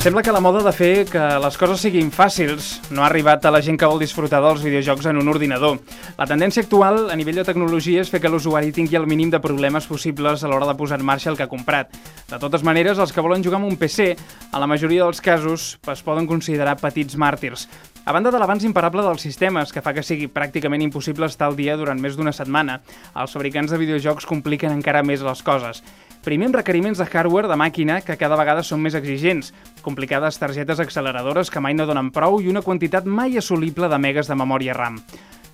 Sembla que la moda de fer que les coses siguin fàcils no ha arribat a la gent que vol disfrutar dels videojocs en un ordinador. La tendència actual a nivell de tecnologia és fer que l'usuari tingui el mínim de problemes possibles a l'hora de posar en marxa el que ha comprat. De totes maneres, els que volen jugar amb un PC, a la majoria dels casos, es poden considerar petits màrtirs. A banda de l'avanç imparable dels sistemes, que fa que sigui pràcticament impossible estar al dia durant més d'una setmana, els fabricants de videojocs compliquen encara més les coses. Primer amb requeriments de hardware de màquina que cada vegada són més exigents, complicades targetes acceleradores que mai no donen prou i una quantitat mai assolible de megas de memòria RAM.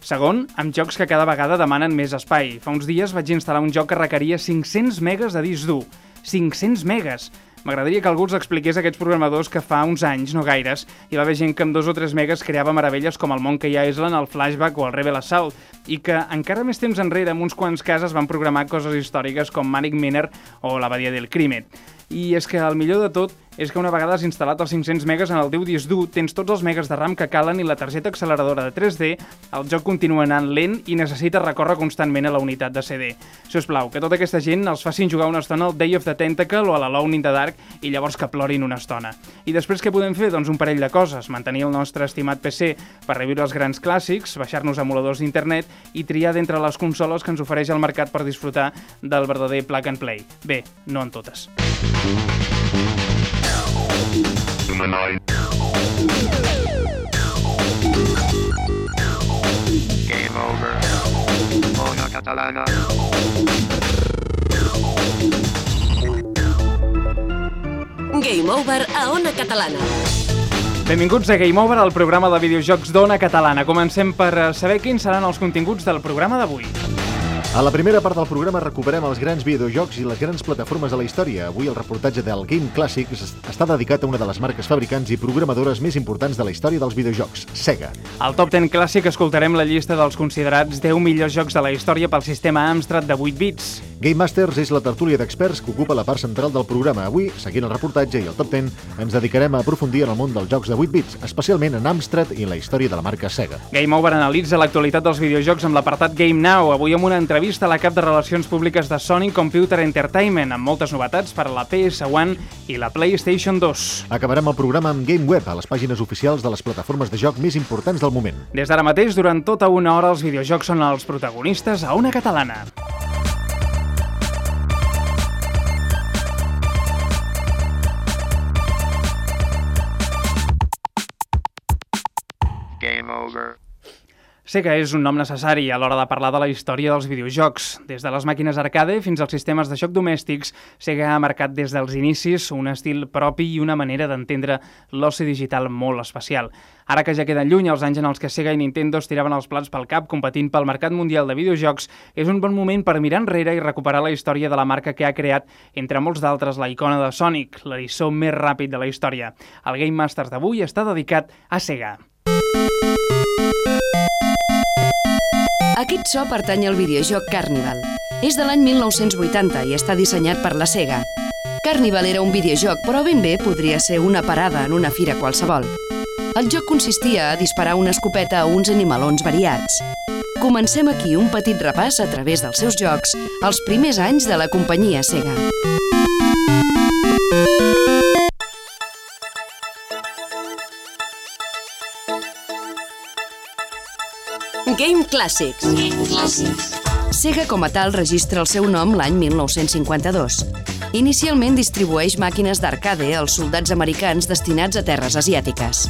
Segon, amb jocs que cada vegada demanen més espai. Fa uns dies vaig instal·lar un joc que requeria 500 megas de disc dur. 500 megas! M'agradaria que algú els expliqués aquests programadors que fa uns anys, no gaires, hi va haver gent que amb dos o tres megas creava meravelles com el Monkey Island, el Flashback o el Rebel Assault, i que encara més temps enrere, amb uns quants cases, van programar coses històriques com Manic Miner o la Badia del Crimet. I és que el millor de tot és que una vegada has instal·lat els 500 megas en el teu disc dur, tens tots els megas de RAM que calen i la targeta acceleradora de 3D, el joc continua anant lent i necessita recórrer constantment a la unitat de CD. Si us plau, que tota aquesta gent els facin jugar una estona al Day of the Tentacle o a l'Alone in the Dark i llavors que plorin una estona. I després què podem fer? Doncs un parell de coses. Mantenir el nostre estimat PC per reviure els grans clàssics, baixar-nos emuladors d'internet i triar d'entre les consoles que ens ofereix el mercat per disfrutar del verdader plug and play. Bé, no en totes. Game over. A Ona Catalana. Benvinguts a Game Over, el programa de videojocs d'Ona Catalana. Comencem per eh, saber quins seran els continguts del programa d'avui. A la primera part del programa recuperem els grans videojocs i les grans plataformes de la història. Avui el reportatge del Game Classics està dedicat a una de les marques fabricants i programadores més importants de la història dels videojocs, Sega. Al Top 10 Clàssic escoltarem la llista dels considerats 10 millors jocs de la història pel sistema Amstrad de 8 bits. Game Masters és la tertúlia d'experts que ocupa la part central del programa. Avui, seguint el reportatge i el Top 10, ens dedicarem a aprofundir en el món dels jocs de 8 bits, especialment en Amstrad i en la història de la marca Sega. Game Over analitza l'actualitat dels videojocs amb l'apartat Game Now, avui amb una entrevista a la cap de Relacions Públiques de Sony Computer Entertainment, amb moltes novetats per a la PS1 i la PlayStation 2. Acabarem el programa amb Game Web, a les pàgines oficials de les plataformes de joc més importants del moment. Des d'ara mateix, durant tota una hora, els videojocs són els protagonistes a una catalana. Game over. Sega és un nom necessari a l'hora de parlar de la història dels videojocs. Des de les màquines arcade fins als sistemes de joc domèstics, Sega ha marcat des dels inicis un estil propi i una manera d'entendre l'oci digital molt especial. Ara que ja queden lluny els anys en els que Sega i Nintendo es tiraven els plats pel cap competint pel mercat mundial de videojocs, és un bon moment per mirar enrere i recuperar la història de la marca que ha creat, entre molts d'altres, la icona de Sonic, l'eriçó més ràpid de la història. El Game Masters d'avui està dedicat a Sega. Aquest so pertany al videojoc Carnival. És de l'any 1980 i està dissenyat per la Sega. Carnival era un videojoc, però ben bé podria ser una parada en una fira qualsevol. El joc consistia a disparar una escopeta a uns animalons variats. Comencem aquí un petit repàs a través dels seus jocs, els primers anys de la companyia Sega. Game Classics. Sega com a tal registra el seu nom l'any 1952. Inicialment distribueix màquines d'arcade als soldats americans destinats a terres asiàtiques.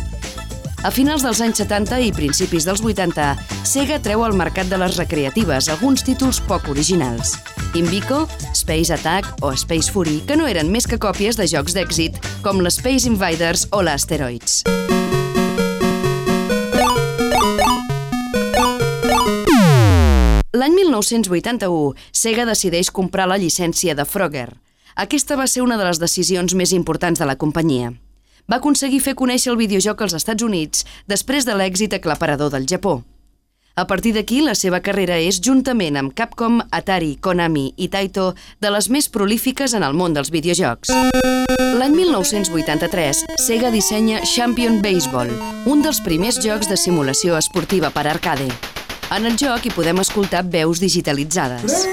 A finals dels anys 70 i principis dels 80, Sega treu al mercat de les recreatives alguns títols poc originals. Invico, Space Attack o Space Fury, que no eren més que còpies de jocs d'èxit com l'Space Invaders o l'Asteroids. L'any 1981, Sega decideix comprar la llicència de Frogger. Aquesta va ser una de les decisions més importants de la companyia. Va aconseguir fer conèixer el videojoc als Estats Units després de l'èxit aclaparador del Japó. A partir d'aquí, la seva carrera és, juntament amb Capcom, Atari, Konami i Taito, de les més prolífiques en el món dels videojocs. L'any 1983, Sega dissenya Champion Baseball, un dels primers jocs de simulació esportiva per arcade. En el joc hi podem escoltar veus digitalitzades.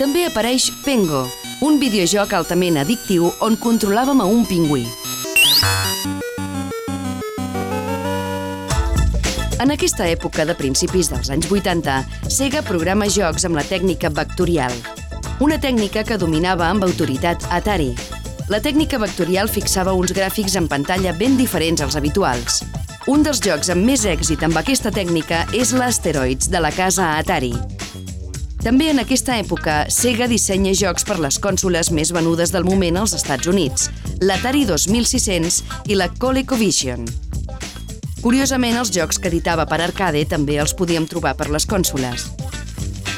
També apareix Pengo, un videojoc altament addictiu on controlàvem a un pingüí. En aquesta època de principis dels anys 80, Sega programa jocs amb la tècnica vectorial, una tècnica que dominava amb autoritat Atari. La tècnica vectorial fixava uns gràfics en pantalla ben diferents als habituals. Un dels jocs amb més èxit amb aquesta tècnica és l'Asteroids, de la casa Atari. També en aquesta època, Sega dissenya jocs per les cònsoles més venudes del moment als Estats Units, l'Atari 2600 i la ColecoVision. Curiosament, els jocs que editava per arcade també els podíem trobar per les cònsoles.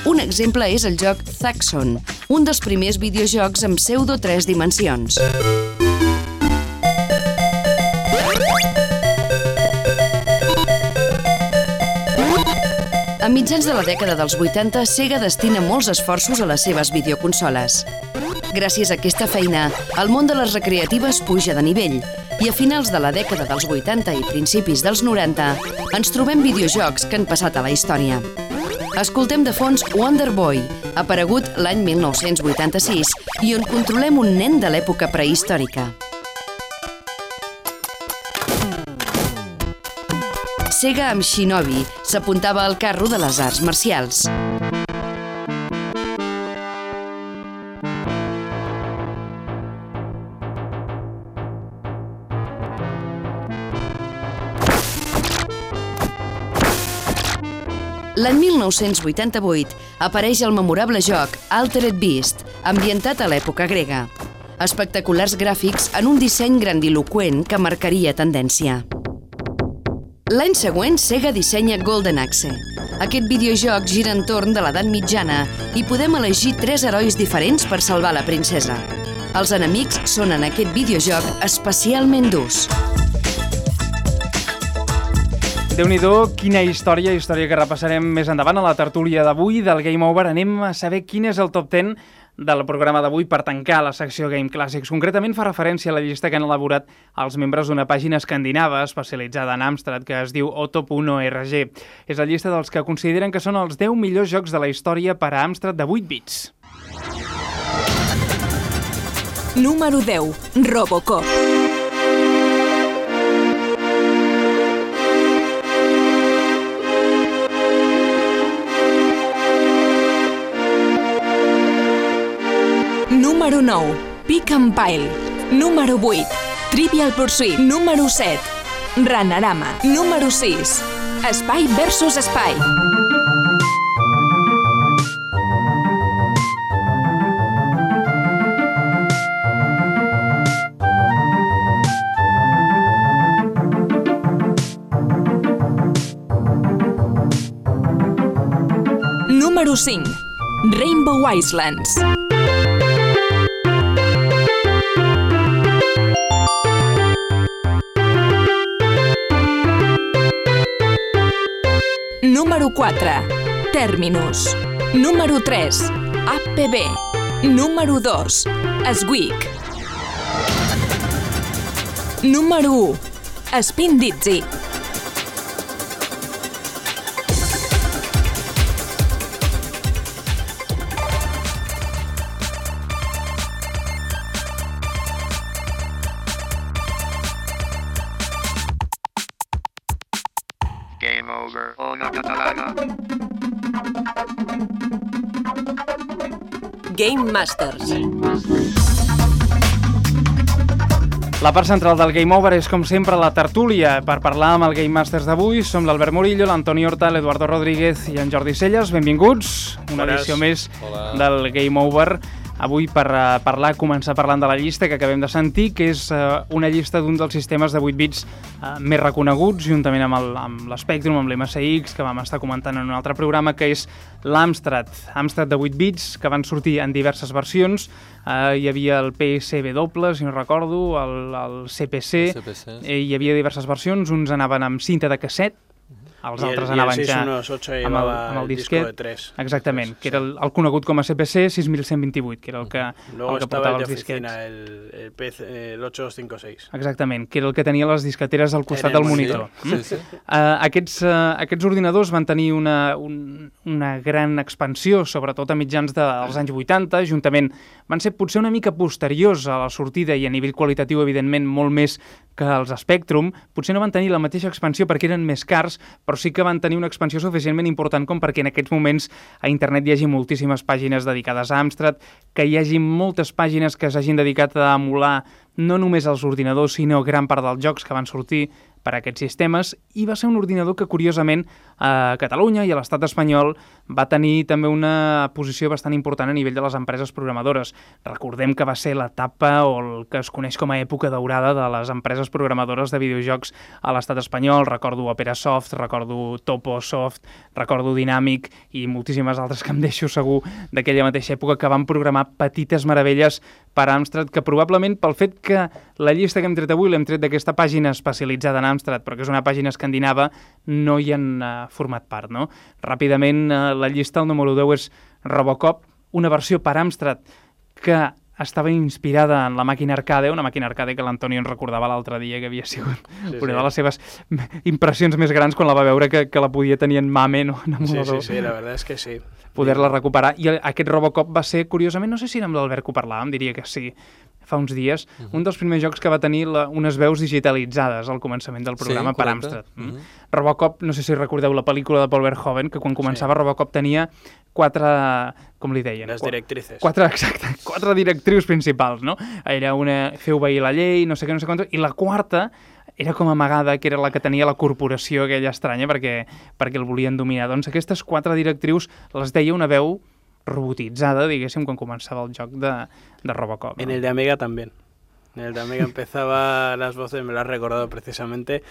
Un exemple és el joc Zaxxon, un dels primers videojocs amb pseudo 3 dimensions. A mitjans de la dècada dels 80, Sega destina molts esforços a les seves videoconsoles. Gràcies a aquesta feina, el món de les recreatives puja de nivell i a finals de la dècada dels 80 i principis dels 90 ens trobem videojocs que han passat a la història. Escoltem de fons Wonder Boy, aparegut l'any 1986 i on controlem un nen de l'època prehistòrica. Sega amb Shinobi s'apuntava al carro de les arts marcials. L'any 1988 apareix el memorable joc Altered Beast, ambientat a l'època grega. Espectaculars gràfics en un disseny grandiloquent que marcaria tendència. L'any següent, Sega dissenya Golden Axe. Aquest videojoc gira entorn de l'edat mitjana i podem elegir tres herois diferents per salvar la princesa. Els enemics són en aquest videojoc especialment durs. Déu nhi quina història, història que repassarem més endavant a la tertúlia d'avui del Game Over. Anem a saber quin és el top 10 del programa d'avui per tancar la secció Game Classics. Concretament fa referència a la llista que han elaborat els membres d'una pàgina escandinava especialitzada en Amstrad que es diu Otto.org. És la llista dels que consideren que són els 10 millors jocs de la història per a Amstrad de 8 bits. Número 10. Robocop. Número 9. Pick and Pile. Número 8. Trivial Pursuit. Número 7. Ranarama. Número 6. Espai versus Espai. Número 5. Rainbow Islands. Número 4. Terminus. Número 3. APB. Número 2. Squeak. Número 1. Spin Dizzy. Masters. La part central del Game Over és, com sempre, la tertúlia. Per parlar amb el Game Masters d'avui som l'Albert Murillo, l'Antoni Horta, l'Eduardo Rodríguez i en Jordi Celles. Benvinguts. Una Bones. edició més Hola. del Game Over. Avui per uh, parlar, començar parlant de la llista que acabem de sentir, que és uh, una llista d'un dels sistemes de 8 bits uh, més reconeguts, juntament amb el- amb l'Spectrum, amb l'MSX, que vam estar comentant en un altre programa, que és l'Amstrad. Amstrad de 8 bits, que van sortir en diverses versions. Uh, hi havia el PSW, si no recordo, el, el CPC, CPC. eh, hi havia diverses versions, uns anaven amb cinta de casset, els el- altres el anaven ja 618 amb el, amb el el disco disquet. de tres. Exactament, Eso es, que era sí. el, el conegut com a CPC 6128, que era el que, Luego el que portava el els disquets. el, el, PC, el 856. Exactament, que era el que tenia les disqueteres al costat del monitor. monitor. Mm? Uh, aquests, uh, aquests ordinadors van tenir una, un, una gran expansió, sobretot a mitjans dels anys 80, juntament van ser potser una mica posteriors a la sortida i a nivell qualitatiu, evidentment, molt més que els Spectrum. Potser no van tenir la mateixa expansió perquè eren més cars, però sí que van tenir una expansió suficientment important com perquè en aquests moments a internet hi hagi moltíssimes pàgines dedicades a Amstrad, que hi hagi moltes pàgines que s'hagin dedicat a emular no només els ordinadors, sinó gran part dels jocs que van sortir per a aquests sistemes, i va ser un ordinador que, curiosament, a Catalunya i a l'estat espanyol va tenir també una posició bastant important a nivell de les empreses programadores. Recordem que va ser l'etapa o el que es coneix com a època daurada de les empreses programadores de videojocs a l'estat espanyol. Recordo Operasoft, recordo Toposoft, recordo Dynamic i moltíssimes altres que em deixo segur d'aquella mateixa època que van programar petites meravelles per Amstrad, que probablement pel fet que la llista que hem tret avui l'hem tret d'aquesta pàgina especialitzada en Amstrad, però que és una pàgina escandinava, no hi han uh, format part, no? Ràpidament, uh, la llista, el número 10 és Robocop, una versió per Amstrad que estava inspirada en la màquina arcade, una màquina arcade que l'Antonio ens recordava l'altre dia que havia sigut Sí, una sí. de les seves impressions més grans quan la va veure que, que la podia tenir en MAME, no? en Sí, sí, sí, la verdad es que sí. poder-la recuperar. I aquest Robocop va ser, curiosament, no sé si amb l'Albert que ho parlàvem, diria que sí, fa uns dies, uh -huh. un dels primers jocs que va tenir la, unes veus digitalitzades al començament del Sí, programa per correcte. Amstrad. Mm. Mhm. Robocop, no sé si recordeu la pel·lícula de Paul Verhoeven, que quan començava Robocop tenia quatre, com li deien? Qua- directrices. Quatre, exacte, quatre directrius principals, no? Era una, fer obeir la llei, no sé què, no sé quantos, i la quarta era com amagada, que era la que tenia la corporació aquella estranya perquè, perquè el volien dominar. Doncs aquestes quatre directrius les deia una veu robotitzada, diguéssim, quan començava el joc de, de Robocop. En no? el de Amiga también. En el de Amiga empezaba las voces, me lo has recordado precisamente.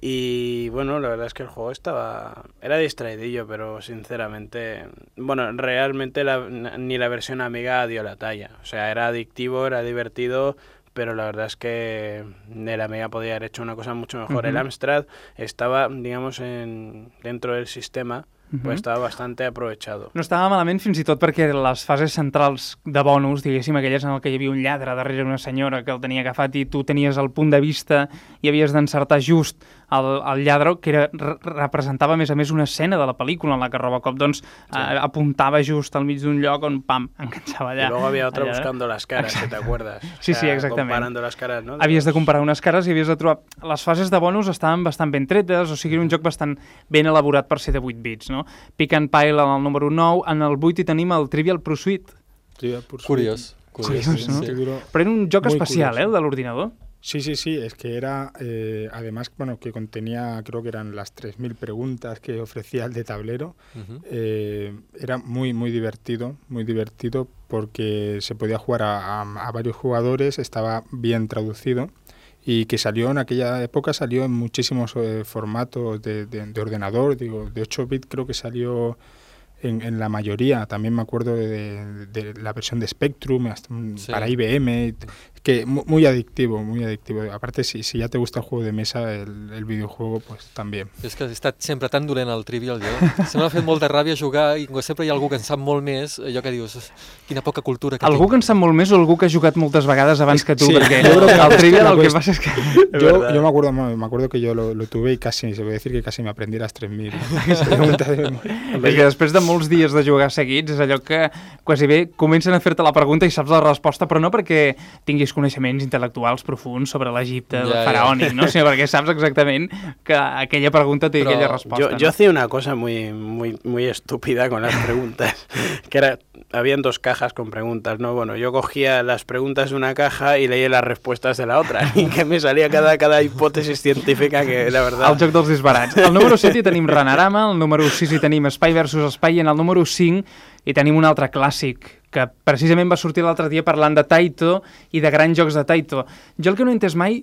Y bueno, la verdad es que el juego estaba. Era distraidillo, pero sinceramente. Bueno, realmente la- ni la versión Amiga dio la talla. O sea, era adictivo, era divertido. Pero la verdad es que el Amiga podía haber hecho una cosa mucho mejor. El Ujú. Amstrad estaba, digamos, en, dentro del sistema, Ujú. pues estaba bastante aprovechado. No estava malament fins i tot perquè les fases centrals de bonus, diguéssim, aquelles en què hi havia un lladre darrere una senyora que el tenia agafat i tu tenies el punt de vista i havies d'encertar just el, el lladre, que era, re- representava a més a més una escena de la pel·lícula en la que Robocop doncs, sí. apuntava just al mig d'un lloc on, pam, enganxava allà. y luego había otra allà. buscando las caras, que te acuerdas. O Sí, sí, sea, exactamente. Comparando las caras, ¿no? De havies de comparar unes cares i havies de trobar... Les fases de bonus estaven bastant ben tretes, o sigui, un joc bastant ben elaborat per ser de 8 bits, no? Pick and Pile en el número 9, en el 8 hi tenim el Trivial Pursuit, Trivial Pursuit. Curiós. Curiós, Curiós, sí, no? sí. Però era un joc Muy especial, curioso. eh, el de l'ordinador. Sí, sí, sí, es que era, eh, además, bueno, que contenía, creo que eran las 3.000 preguntas que ofrecía el de tablero. Eh, era muy, muy divertido, muy divertido porque se podía jugar a, a- a varios jugadores, estaba bien traducido y que salió en aquella época, salió en muchísimos eh, formatos de, de- de ordenador, digo, de 8 bits creo que salió en, en la mayoría, también me acuerdo de, de la versión de Spectrum hasta Sí. para IBM, que mu- muy adictivo, muy adictivo. Aparte, si, si ya te gusta el juego de mesa, el, el videojuego, pues también. És que he estat sempre tan dolent al Trivial, jo. Se m'ha fet molta ràbia jugar i sempre hi ha algú que en sap molt més, allò que dius, "Os, quina poca cultura que Algú tinc. que en sap molt més o algú que ha jugat moltes vegades abans que tu, Sí, perquè jo crec que el Trivial el que passa és que... Yo, yo me acuerdo me acuerdo que yo lo, lo tuve y casi, se puede decir que casi me aprendí las 3.000 preguntas de memoria. És que després de molts dies de jugar seguits és allò que quasi bé comencen a fer-te la pregunta i saps la resposta, però no perquè tinguis coneixements intel·lectuals profuns sobre l'Egipte Ja, ja. faraònic, no? sinó perquè saps exactament que aquella pregunta té Però aquella resposta. Yo, no? yo hacía una cosa muy, muy, muy estúpida con las preguntas, que era, habían dos cajas con preguntas, ¿no? Bueno, yo cogía las preguntas de una caja y leía las respuestas de la otra, y que me salía cada, cada hipótesis científica que, la verdad... El joc dels disbarats. Al número 7 hi tenim Ranarama, al número 6 hi tenim Espai versus Espai, i en el número 5 hi tenim un altre clàssic, que precisament va sortir l'altre dia parlant de Taito i de grans jocs de Taito. Jo el que no he entès mai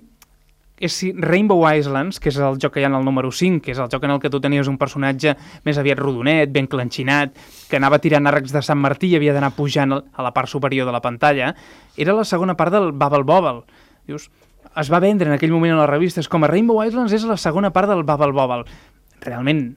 és si Rainbow Islands, que és el joc que hi ha en el número 5, que és el joc en el que tu tenies un personatge més aviat rodonet, ben clenxinat, que anava tirant arcs de Sant Martí i havia d'anar pujant a la part superior de la pantalla, era la segona part del Bubble Bobble. Dius, es va vendre en aquell moment a les revistes com a Rainbow Islands és la segona part del Bubble Bobble. realment,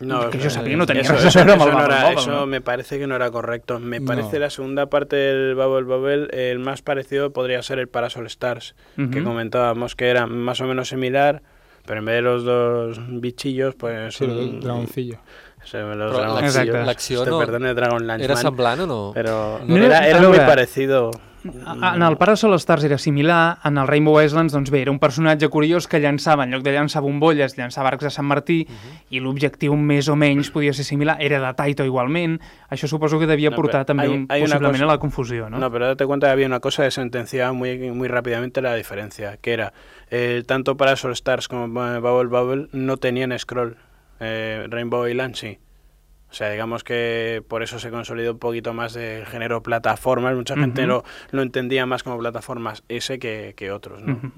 No, que yo sabía, no tenía eso, eso- no era- me parece que no era correcto. Me No. parece la segunda parte del Bubble Bubble, el más parecido podría ser el Parasol Stars, que comentábamos que era más o menos similar, pero en vez de los dos bichillos, pues... Sí, un- el dragoncillo. Sí, los Però dragoncillos. no- perdone, Dragon Lance Era Man, semblant o no? Pero No, era, a era muy parecido. En el Parasol Stars era similar, en el Rainbow Islands, doncs bé, era un personatge curiós que llançava, en lloc de llançar bombolles, llançava arcs de Sant Martí, i l'objectiu més o menys podia ser similar, era de Taito igualment, això suposo que devia No, portar però també hay- un, hay possiblement cosa- a la confusió, no? No, pero date cuenta que había una cosa que sentenciaba muy, muy rápidamente la diferencia, que era eh, tanto Parasol Stars como eh, Bubble Bubble no tenían scroll, eh, Rainbow Island sí. O sea, digamos que por eso se consolidó un poquito más del género plataformas. Mucha gente Ujú. lo, lo entendía más como plataformas ese que, que otros, ¿no? Mhm.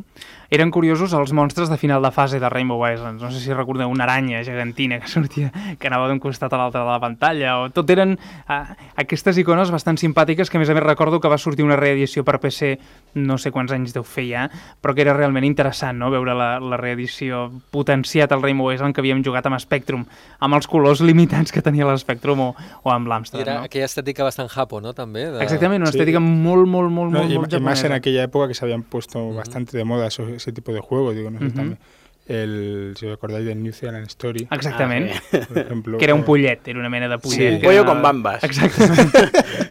Eren curiosos els monstres de final de fase de Rainbow Islands. No sé si recordeu una aranya gegantina que sortia, que anava d'un costat a l'altre de la pantalla, o tot eren uh, aquestes icones bastant simpàtiques que a més a més recordo que va sortir una reedició per PC no sé quants anys deu fer ja, però que era realment interessant no? veure la, la reedició potenciat al Rainbow Island que havíem jugat amb Spectrum, amb els colors limitats que tenia l'Spectrum o, o amb I l'Amstrad. era No? aquella estètica bastant japo, no? També. De... Exactament, una Sí. estètica molt, molt, molt, No, molt, y, molt y más en japonesa. aquella época que se habían puesto bastante de moda ese tipo de juegos, digo, no sé, Ujú. también. El, si os acordáis del New Zealand Story, Exactament. Ah, ejemplo. que era un eh, pollet, era una mena de pollet. Un que pollo era- con bambas. Exactament.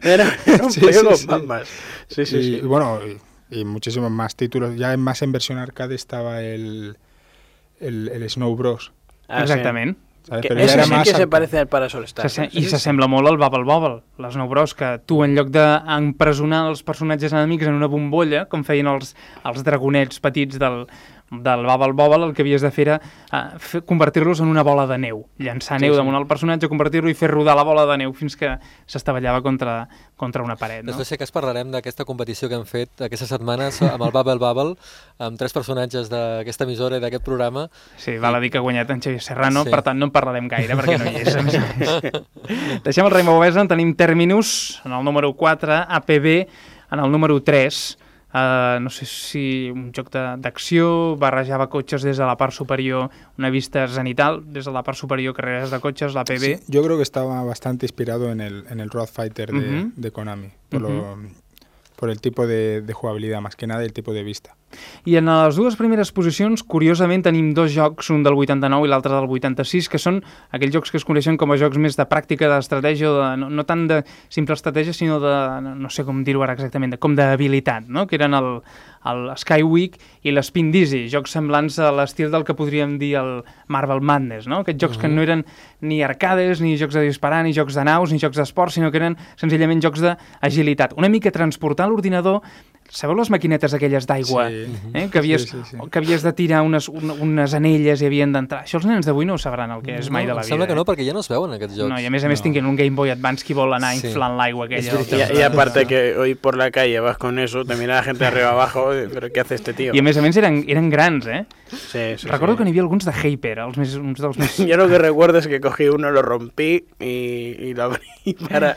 Era, era un Sí, pollo sí, con sí. bambas. Sí, sí, y, sí. bueno, y, muchísimos más títulos. Ya en- más en versión arcade estaba el, el, el Snow Bros. Ah, sí. Exactament. ¿sabes? Que ese era sí que se parece al Parasol Stars. Se. I s'assembla molt al Bubble Bobble, les Nou Bros, que tu en lloc d'empresonar els personatges enemics en una bombolla, com feien els, els dragonets petits del, del Bubble Bobble, el que havies de fer era fer, convertir-los en una bola de neu, llançar Sí, neu sí. damunt el personatge, convertir-lo i fer rodar la bola de neu fins que s'estavellava contra, contra una paret. No? Després sí que es parlarem d'aquesta competició que hem fet aquestes setmanes amb el Bubble Bubble, amb tres personatges d'aquesta emissora i d'aquest programa. Sí, val a dir que ha guanyat en Xavier Serrano, Sí. per tant no en parlarem gaire perquè no hi és. Deixem el Rainbow Island, tenim Terminus en el número 4, APB en el número 3, Uh, no sé si un joc de- d'acció, barrejava cotxes des de la part superior, una vista zenital, des de la part superior carreres de cotxes, l'APB. Sí, yo creo que estaba bastante inspirado en el, en el Road Fighter de, Konami, por, lo- por el tipo de, de jugabilidad, más que nada el tipo de vista. I en les dues primeres posicions, curiosament, tenim dos jocs, un del 89 i l'altre del 86, que són aquells jocs que es coneixen com a jocs més de pràctica d'estratègia, de, no, no tant de simple estratègia, sinó de, no, sé com dir-ho ara exactament, de, com d'habilitat, no? que eren el, el Skyweek i l'Spin Dizzy, jocs semblants a l'estil del que podríem dir el Marvel Madness, no? aquests jocs que no eren ni arcades, ni jocs de disparar, ni jocs de naus, ni jocs d'esport, sinó que eren senzillament jocs d'agilitat. Una mica transportar l'ordinador Sabeu les maquinetes aquelles d'aigua Sí. eh? que, havies, Sí, sí, sí. que havies de tirar unes, un, unes anelles i havien d'entrar? Això els nens d'avui no ho sabran el que és mai de la vida. sembla que no, eh? perquè ja no es veuen aquests jocs. No, i a més a més No. tinguin un Game Boy Advance qui vol anar Sí. inflant l'aigua aquella. Del veritat. Y, y aparte que hoy por la calle vas con eso, te mira la gente arriba abajo, pero ¿qué hace este tío? I a més a més eren, eren grans, eh? Sí, sí, Recordo sí. que n'hi havia alguns de Hyper, els més, uns dels més... Yo lo que recuerdo es que cogí uno, lo rompí y, y lo abrí para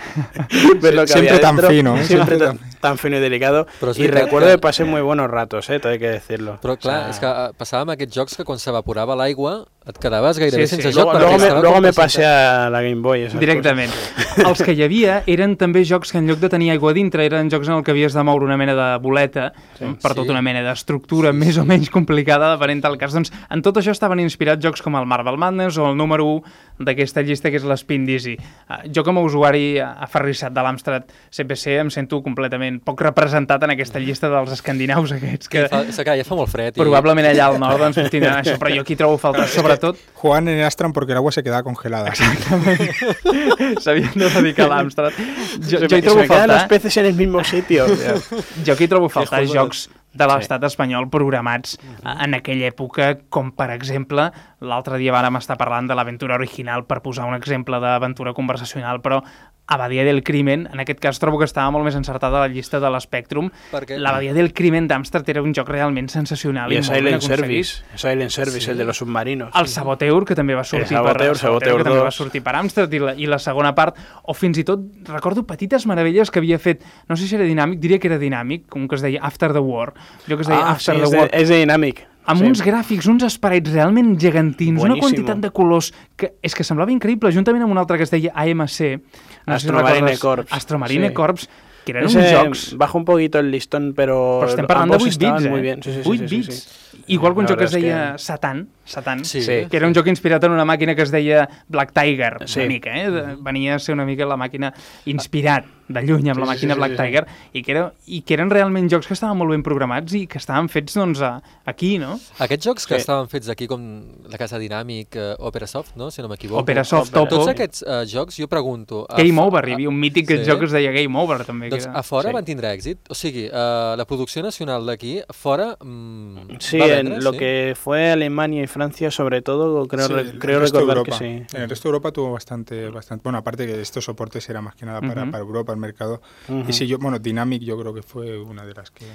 ver lo que Siempre había tan dentro. fino, ¿eh? Siempre Siempre tan, tan fino y delicado. Pero verdad recuerdo que- pasé muy buenos ratos, ¿eh? Hay que decirlo. Però clar, O sea, és que eh, passava amb aquests jocs que quan s'evaporava l'aigua et quedaves gairebé Sí, sí. sense joc. Luego, me, luego me pasé a la Game Boy. Directament. Els que hi havia eren també jocs que en lloc de tenir aigua dintre eren jocs en el que havies de moure una mena de boleta sí, per Sí. tota una mena d'estructura més o menys complicada depenent del cas. Doncs en tot això estaven inspirats jocs com el Marvel Madness o el número 1 d'aquesta llista que és l'Spin Dizzy. Uh, jo com a usuari aferrissat de l'Amstrad CPC em sento completament poc representat en aquesta llista dels escandinaus aquests que Fa, que ja fa molt fred. I... probablement allà al nord doncs tindran això, però jo aquí trobo faltar sobretot Juegan en el Astran porque el agua se quedaba congelada. s'havien de dedicar a l'Amstrad. Jo, jo hi trobo se me quedan los faltar... peces en el mismo sitio. Jo aquí trobo faltar jocs de l'estat espanyol programats eh, en aquella època, com per exemple, l'altre dia vàrem estar parlant de l'aventura original per posar un exemple d'aventura conversacional, però Abadia del Crimen, en aquest cas trobo que estava molt més encertada a la llista de l'Spectrum. Perquè- L'Abadia del Crimen d'Amstrad era un joc realment sensacional y i, ben Silent. Service. El Silent Service, el de los submarinos. El Saboteur, que també va sortir Saboteur, per, Saboteur que també va 2. sortir per Amstrad, i la, i la segona part, o fins i tot, recordo petites meravelles que havia fet, no sé si era dinàmic, diria que era dinàmic, un que es deia After the War, allò que es deia Ah, After sí, the War, es de Dynamic. Amb Sí. uns gràfics, uns sprites realment gegantins, una Buenísimo. quantitat de colors que és que semblava increïble, juntament amb un altre que es deia AMC, Astromarine recordes, Corps, Astromarine sí. Corps, que eren Ese uns jocs... Baja un poquito el listón, pero, Però estem parlant de ambos 8 estaban bits, eh? muy bien. Sí, sí, sí, 8 sí, sí, bits. sí. Igual que un joc que es deia que- Satan, Satan Sí. Sí. que era un joc inspirat en una màquina que es deia Black Tiger, Sí. una mica, eh? De- Venia a ser una mica la màquina inspirat de lluny amb Sí, la màquina sí, sí, Black sí, sí. Tiger i que, era, i que eren realment jocs que estaven molt ben programats i que estaven fets doncs, a, aquí, no? Aquests jocs que Sí. estaven fets aquí, com la Casa Dinàmic, eh, Operasoft, no? si no m'equivoco. Opera- Topo, Tots aquests eh, jocs, jo pregunto... a Game Over, hi havia un mític sí. joc que es deia Game Over també. Doncs que a fora Sí. van tindre èxit? O sigui, eh, la producció nacional d'aquí, a fora... Mm, Sí, en vendre, lo sí? que fue Alemania y Francia, sobre todo, creo, Sí, re- el creo resto de recordar que Europa. sí. En el resto de Europa tuvo bastante, bastante. Bueno, aparte que estos soportes eran más que nada para, Ujú. para Europa, el mercado. Ujú. Y sí, yo, bueno, Dynamic yo creo que fue una de las que.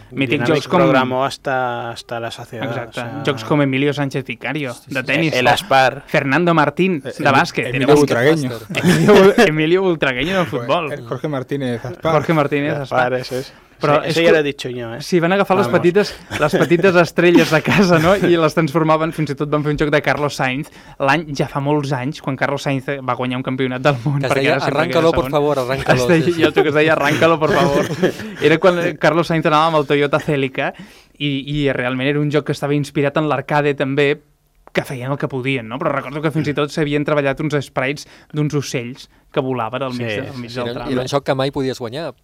Com... programó hasta, hasta la saciedad. Exacte, o sea, jocs com Emilio Sánchez Vicario, de tenis. El Aspar. Fernando Martín, Eh, de bàsquet. Emilio Era un- Butragueño. Emilio, Emilio de futbol. El Jorge Martínez Aspar. Jorge Martínez Aspar, Aspar. eso es. Però eso que- ja l'he dit jo, eh? Sí, van agafar les Vamos. petites, les petites estrelles de casa no? i les transformaven, fins i tot van fer un joc de Carlos Sainz l'any, ja fa molts anys, quan Carlos Sainz va guanyar un campionat del món. Que es deia, arráncalo, por segon. favor, arráncalo. Es deia, sí, sí. I el joc es deia Arráncalo, por favor. Era quan Carlos Sainz anava amb el Toyota Celica i, i realment era un joc que estava inspirat en l'arcade també, que feien el que podien, no? Però recordo que fins i tot s'havien treballat uns sprites d'uns ocells que volaven al mig, Sí, al mig Sí, del tram. era un joc que mai podies guanyar.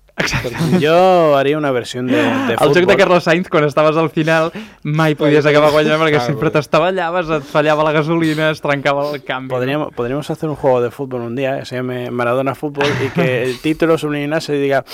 Yo haría una versión de, de El joc de. Carlos Sainz, quan estaves al final, mai podies acabar guanyant perquè Claro, sempre t'estavellaves, et fallava la gasolina, es trencava el canvi. Podríamos, podríamos hacer un juego de fútbol un día, que se llame Maradona Fútbol, y que el título subliminal se diga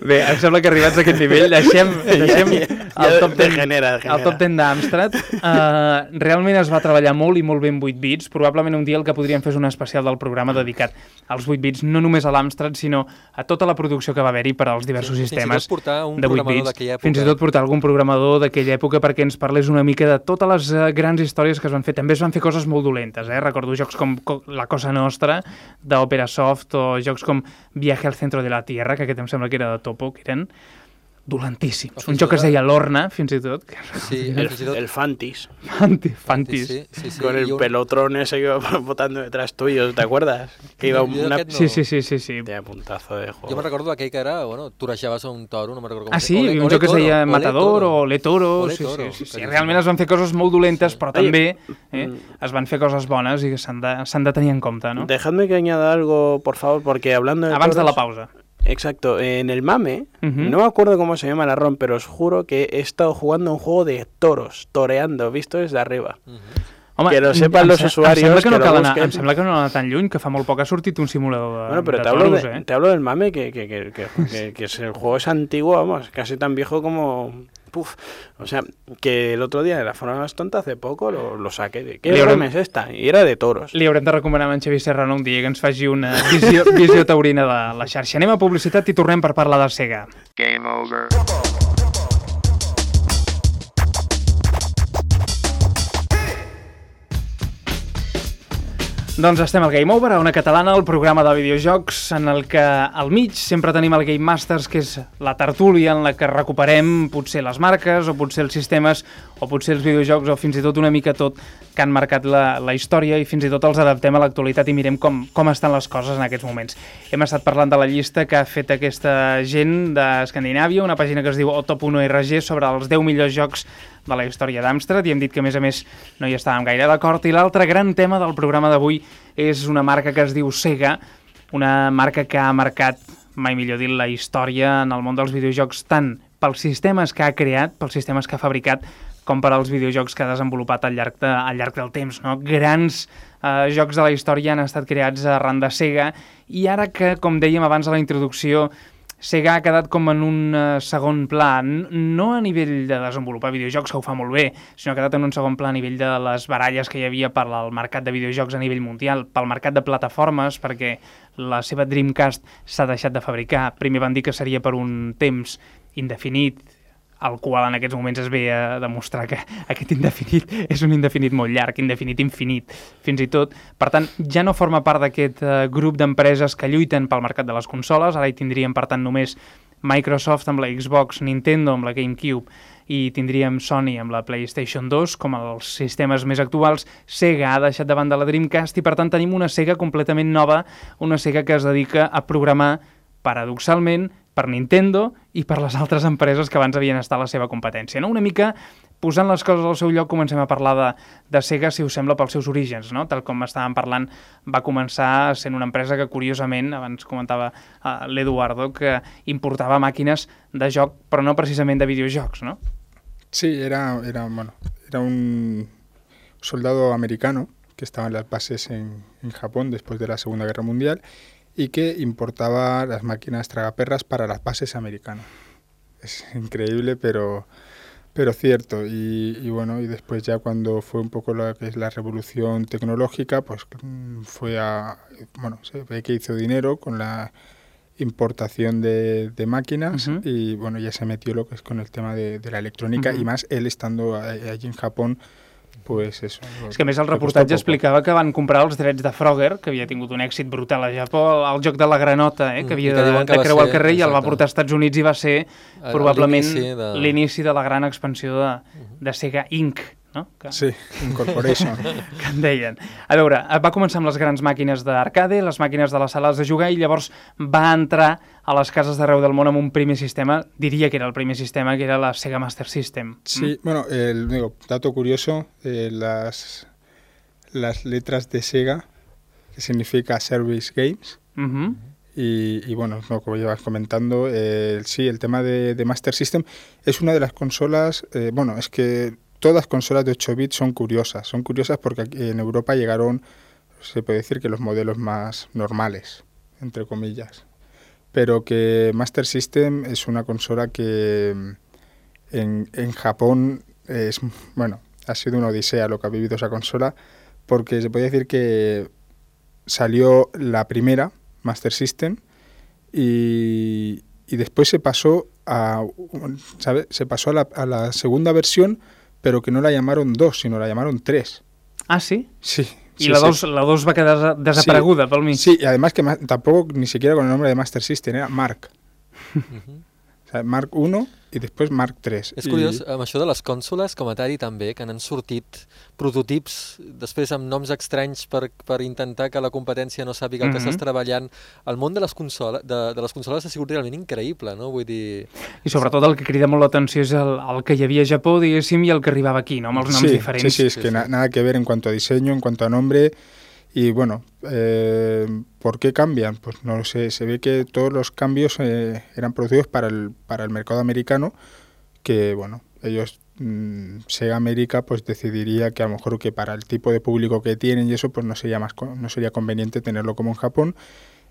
Bé, em sembla que arribats a aquest nivell deixem, deixem ja el top 10, degenera, degenera. el top 10 d'Amstrad. Uh, realment es va treballar molt i molt ben 8 bits. Probablement un dia el que podríem fer és un especial del programa dedicat als 8 bits, no només a l'Amstrad, sinó a tota la producció que va haver-hi per als diversos Fins tot sistemes un de 8 programador bits. Fins i tot portar algun programador d'aquella època perquè ens parlés una mica de totes les uh, grans històries que es van fer. També es van fer coses molt dolentes, eh? Recordo jocs com Co- La Cosa Nostra, d'Opera Soft, o jocs com Viaje al centro de la Tierra, que aquest em sembla que era de Topo, que eren dolentíssims. O Un joc que es deia Lorna, fins i tot. que Sí, el, tot... el Fantis, Fanti, fantis. Sí, sí, sí. con el un- pelotrón ese que iba botando detrás tuyo, ¿te acuerdas? Que iba Jo una no. Sí, sí, sí, sí, sí. Hòstia, puntazo de Jo juego. me'n recordo aquell que era, bueno, torejaves a un toro, no me'n recordo com Ah, sí? Ole- un joc que es Ole deia Toro, Matador o Ole Le Toro. Ole Sí, Toro, sí, sí, sí. claríssim. Realment es van fer coses molt dolentes, però Oye, també eh, mm. es van fer coses bones i que s'han de, s'han de tenir en compte, no? Dejadme que añada algo, por favor, porque hablando de Abans de la toros- pausa. Exacto, en el mame, Ujú. no me acuerdo cómo se llama la ROM, pero os juro que he estado jugando un juego de toros, toreando, visto desde arriba. Home, Que lo sepan los se- usuarios, Em sembla que, que no lo cal anar, busquen. em sembla que no anar tan lluny, que fa molt poc ha sortit un simulador de, Bueno, pero de te hablo, toros, de- eh? te hablo del mame, que, que, que, que, que- que es- el juego es antiguo, vamos, casi tan viejo como... Puf, o sea, que el otro día, de la forma más tonta, hace poco, lo, lo saqué. De, ¿Qué Li haurem- ROM es esta? Y era de toros. Li haurem de recomanar a en Xavi Serrano un dia que ens faci una visió, visió taurina de la xarxa. Anem a publicitat i tornem per parlar de Sega. Game over. Doncs estem al Game Over, a una catalana, el programa de videojocs en el que al mig sempre tenim el Game Masters, que és la tertúlia en la que recuperem potser les marques, o potser els sistemes, o potser els videojocs, o fins i tot una mica tot que han marcat la, la història i fins i tot els adaptem a l'actualitat i mirem com, com estan les coses en aquests moments. Hem estat parlant de la llista que ha fet aquesta gent d'Escandinàvia, una pàgina que es diu otop1rg sobre els 10 millors jocs de la història d'Amstrad i hem dit que a més a més no hi estàvem gaire d'acord i l'altre gran tema del programa d'avui és una marca que es diu Sega una marca que ha marcat mai millor dit la història en el món dels videojocs tant pels sistemes que ha creat, pels sistemes que ha fabricat com per als videojocs que ha desenvolupat al llarg, de, al llarg del temps. No? Grans eh, jocs de la història han estat creats arran de Sega i ara que, com dèiem abans a la introducció, Sega ha quedat com en un uh, segon pla, no a nivell de desenvolupar videojocs, que ho fa molt bé, sinó ha quedat en un segon pla a nivell de les baralles que hi havia per al mercat de videojocs a nivell mundial, pel mercat de plataformes, perquè la seva Dreamcast s'ha deixat de fabricar. Primer van dir que seria per un temps indefinit, el qual en aquests moments es ve a demostrar que aquest indefinit és un indefinit molt llarg, indefinit infinit, fins i tot. Per tant, ja no forma part d'aquest eh, grup d'empreses que lluiten pel mercat de les consoles, ara hi tindríem, per tant, només Microsoft amb la Xbox, Nintendo amb la GameCube i tindríem Sony amb la PlayStation 2 com els sistemes més actuals. Sega ha deixat de banda la Dreamcast i per tant tenim una Sega completament nova, una Sega que es dedica a programar paradoxalment per Nintendo i per les altres empreses que abans havien estat la seva competència. No? Una mica posant les coses al seu lloc comencem a parlar de, de Sega, si us sembla, pels seus orígens. No? Tal com estàvem parlant, va començar sent una empresa que, curiosament, abans comentava uh, l'Eduardo, que importava màquines de joc, però no precisament de videojocs, no? Sí, era, era, bueno, era un soldado americano que estaba en las bases en, en Japón después de la Segunda Guerra Mundial y que importaba las máquinas tragaperras para las bases americanas. Es increíble, pero, pero cierto. Y, y bueno, y después ya cuando fue un poco lo que es la revolución tecnológica, pues mm, fue a, bueno, se ve que hizo dinero con la importación de, de máquinas y bueno, ya se metió lo que es con el tema de, de la electrónica y más él estando a- allí en Japón, pues eso. És que a més el reportatge explicava que van comprar els drets de Frogger, que havia tingut un èxit brutal a Japó, el joc de la granota, eh, Mm, que i havia que de, de creuar el carrer i el va exacte. portar als Estats Units i va ser probablement l'inici de- de la gran expansió de, de Sega Inc., no? Que, Sí, Incorporation. que en deien. A veure, eh, va començar amb les grans màquines d'arcade, les màquines de les sales de jugar, i llavors va entrar a les cases d'arreu del món amb un primer sistema, diria que era el primer sistema, que era la Sega Master System. Sí, bueno, el digo, dato curioso, eh, las, las letras de Sega, que significa Service Games, Mm -hmm. y, y bueno, no, como llevas comentando, eh, sí, el tema de, de Master System es una de las consolas, eh, bueno, es que todas las consolas de 8 bits son curiosas, son curiosas porque en Europa llegaron, se puede decir que los modelos más normales, entre comillas, pero que Master System es una consola que mm, en, en Japón es, bueno, ha sido una odisea lo que ha vivido esa consola, porque se puede decir que salió la primera, Master System, y, y después se pasó a, ¿sabe? Se pasó a la, a la segunda versión, pero que no la llamaron 2, sino la llamaron 3. Ah, sí? Sí. I sí, la sí. 2 la dos va quedar desa- desapareguda pel mig. Sí, y además que tampoco ni siquiera con el nombre de Master System, era Mark. O sea, Mark 1 y después Mark 3. És I- curiós, amb això de les cònsoles, com a Atari també, que n'han sortit prototips, després amb noms estranys per, per intentar que la competència no sàpiga el que Mhm. estàs treballant. El món de les, consoles, de, de les consoles ha sigut realment increïble, no? Vull dir... I sobretot el que crida molt l'atenció és el, el que hi havia a Japó, diguéssim, i el que arribava aquí, no? amb els noms sí, diferents. Sí, sí, es que na- nada que ver en cuanto a diseño, en cuanto a nombre. Y bueno, eh, ¿por qué cambian? Pues no sé. Se ve que todos los cambios eh, eran producidos para el, para el mercado americano, que bueno, ellos, mm, Sega América, pues decidiría que a lo mejor que para el tipo de público que tienen y eso, pues no sería, más, no sería conveniente tenerlo como en Japón.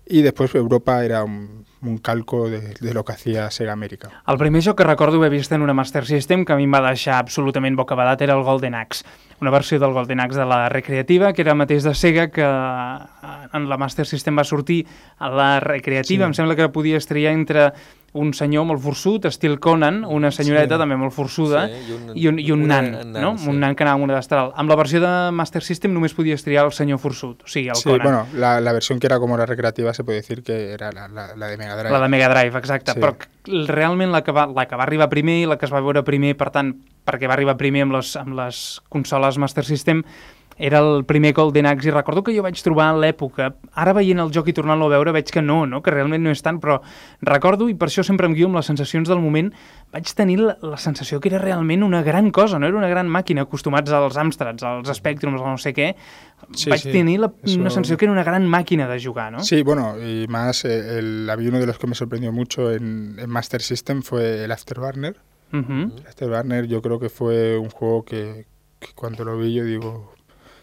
Y después Europa era un, un calco de, de lo que hacía Sega América. El primer joc que recordo haver vist en una Master System que a mi em va deixar absolutament bocabadat era el Golden Axe, una versió del Golden Axe de la recreativa, que era mateix de Sega, que eh, en la Master System va sortir a la recreativa. Sí. Em sembla que podies triar entre un senyor molt forçut, estil Conan, una senyoreta Sí. també molt forçuda, Sí, i un- i un, i un una- nan, nan, no? sí. un nan que anava amb una destral. Amb la versió de Master System només podies triar el senyor forçut, o sigui, el Sí, Conan. bueno, la, la versión que era como la recreativa se puede decir que era la, la- la de Mega Drive. La de Mega Drive, exacte. Sí. Però realment la que, va, la que va arribar primer i la que es va veure primer, per tant, perquè va arribar primer amb les, amb les consoles Master System, era el primer Golden Axe i recordo que jo vaig trobar en l'època, ara veient el joc i tornant-lo a veure veig que no, no, que realment no és tant, però recordo, i per això sempre em guio amb les sensacions del moment, vaig tenir la, la sensació que era realment una gran cosa, no era una gran màquina, acostumats als Amstrads, als Spectrums, al no sé què, Sí, vaig sí, tenir la, eso- una sensació que era una gran màquina de jugar, no? Sí, bueno, y más, eh, el, a mí uno de los que me sorprendió mucho en, en Master System fue el Afterburner. Uh -huh. El Afterburner yo creo que fue un juego que, que cuando lo vi yo digo...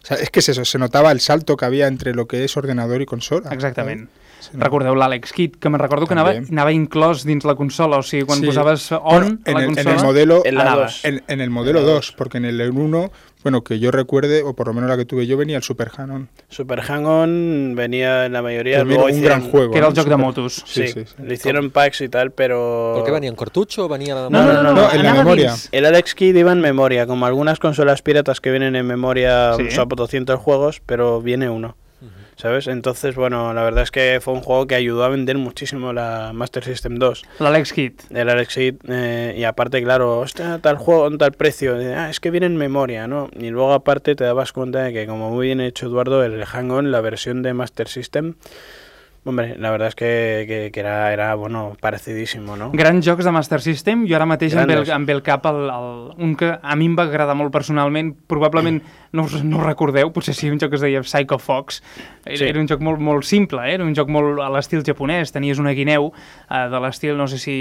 O sea, es que es eso, se notaba el salto que había entre lo que es ordenador y consola. Exactament. Sí, no? Recordeu l'Àlex Kidd, que me'n recordo que anava, També. anava inclòs dins la consola, o sigui, quan Sí. posaves on Bueno, en, la el, en consola... el modelo En la en, en el modelo 2, porque en el 1, bueno, que yo recuerde, o por lo menos la que tuve yo, venía el Super Hanon. Super Hang-On venía en la mayoría. También luego un hicieron- gran juego. Que era el ¿no? joc de motos. Sí, Sí, sí, sí. le hicieron packs y tal, pero. Per què venia, en cartutxo o venia... No, no, no, no, No, en la memoria. El Alex Kidd iba en memoria, como algunas consolas piratas que vienen en memoria, Sí. o sea, 200 juegos, pero viene uno. ¿Sabes? Entonces, bueno, la verdad es que fue un juego que ayudó a vender muchísimo la Master System 2. L'Alex Kidd. El Alex Kidd, eh, y aparte, claro, hostia, tal juego, tal precio, eh, ah, es que viene en memoria, ¿no? Y luego aparte te dabas cuenta de que, como muy bien hecho Eduardo, el Hang-On, la versión de Master System, hombre, la verdad es que, que, que era, era, bueno, parecidísimo, no? Grans jocs de Master System, jo ara mateix em ve, em ve el cap el, el, un que a mi em va agradar molt personalment, probabment no us, no us recordeu, potser sí, un joc que es deia Psycho Fox, era, Sí. era un joc molt, molt simple, eh? era un joc molt a l'estil japonès, tenies una guineu eh, de l'estil, no sé si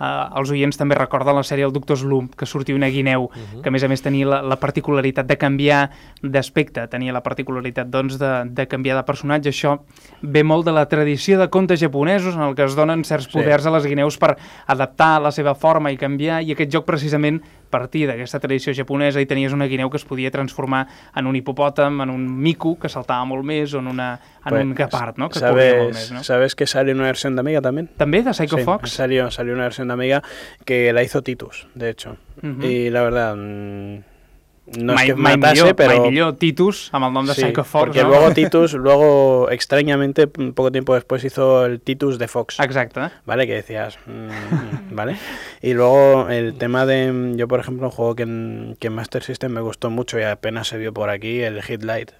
eh, els oients també recorden la sèrie El Doctor Slump, que sortia una guineu, que a més a més tenia la, la particularitat de canviar d'aspecte, tenia la particularitat doncs, de, de canviar de personatge, això ve molt de la tradició de contes japonesos en el que es donen certs Sí. poders a les guineus per adaptar la seva forma i canviar, i aquest joc precisament partia d'aquesta tradició japonesa i tenies una guineu que es podia transformar en un hipopòtam, en un mico, que saltava molt més, o en, una, en Pues, un gepard, no? que corria molt ¿sabes, més. No? ¿Sabes que sale una versión de Amiga también? També, de Psycho Sí, Fox? Salió, salió una versión de Amiga que la hizo Titus, de hecho. Ujú. Y la verdad, mm, no es que matase, millor, pero... millor Titus, nom de Sí, Psycho Fox. porque no? luego Titus, luego extrañamente, poco tiempo después hizo el Titus de Fox. Exacte. ¿Vale? Que decías, mm, ¿vale? Y luego el tema de, yo por ejemplo, un juego que en, que en Master System me gustó mucho y apenas se vio por aquí, el Hitlight.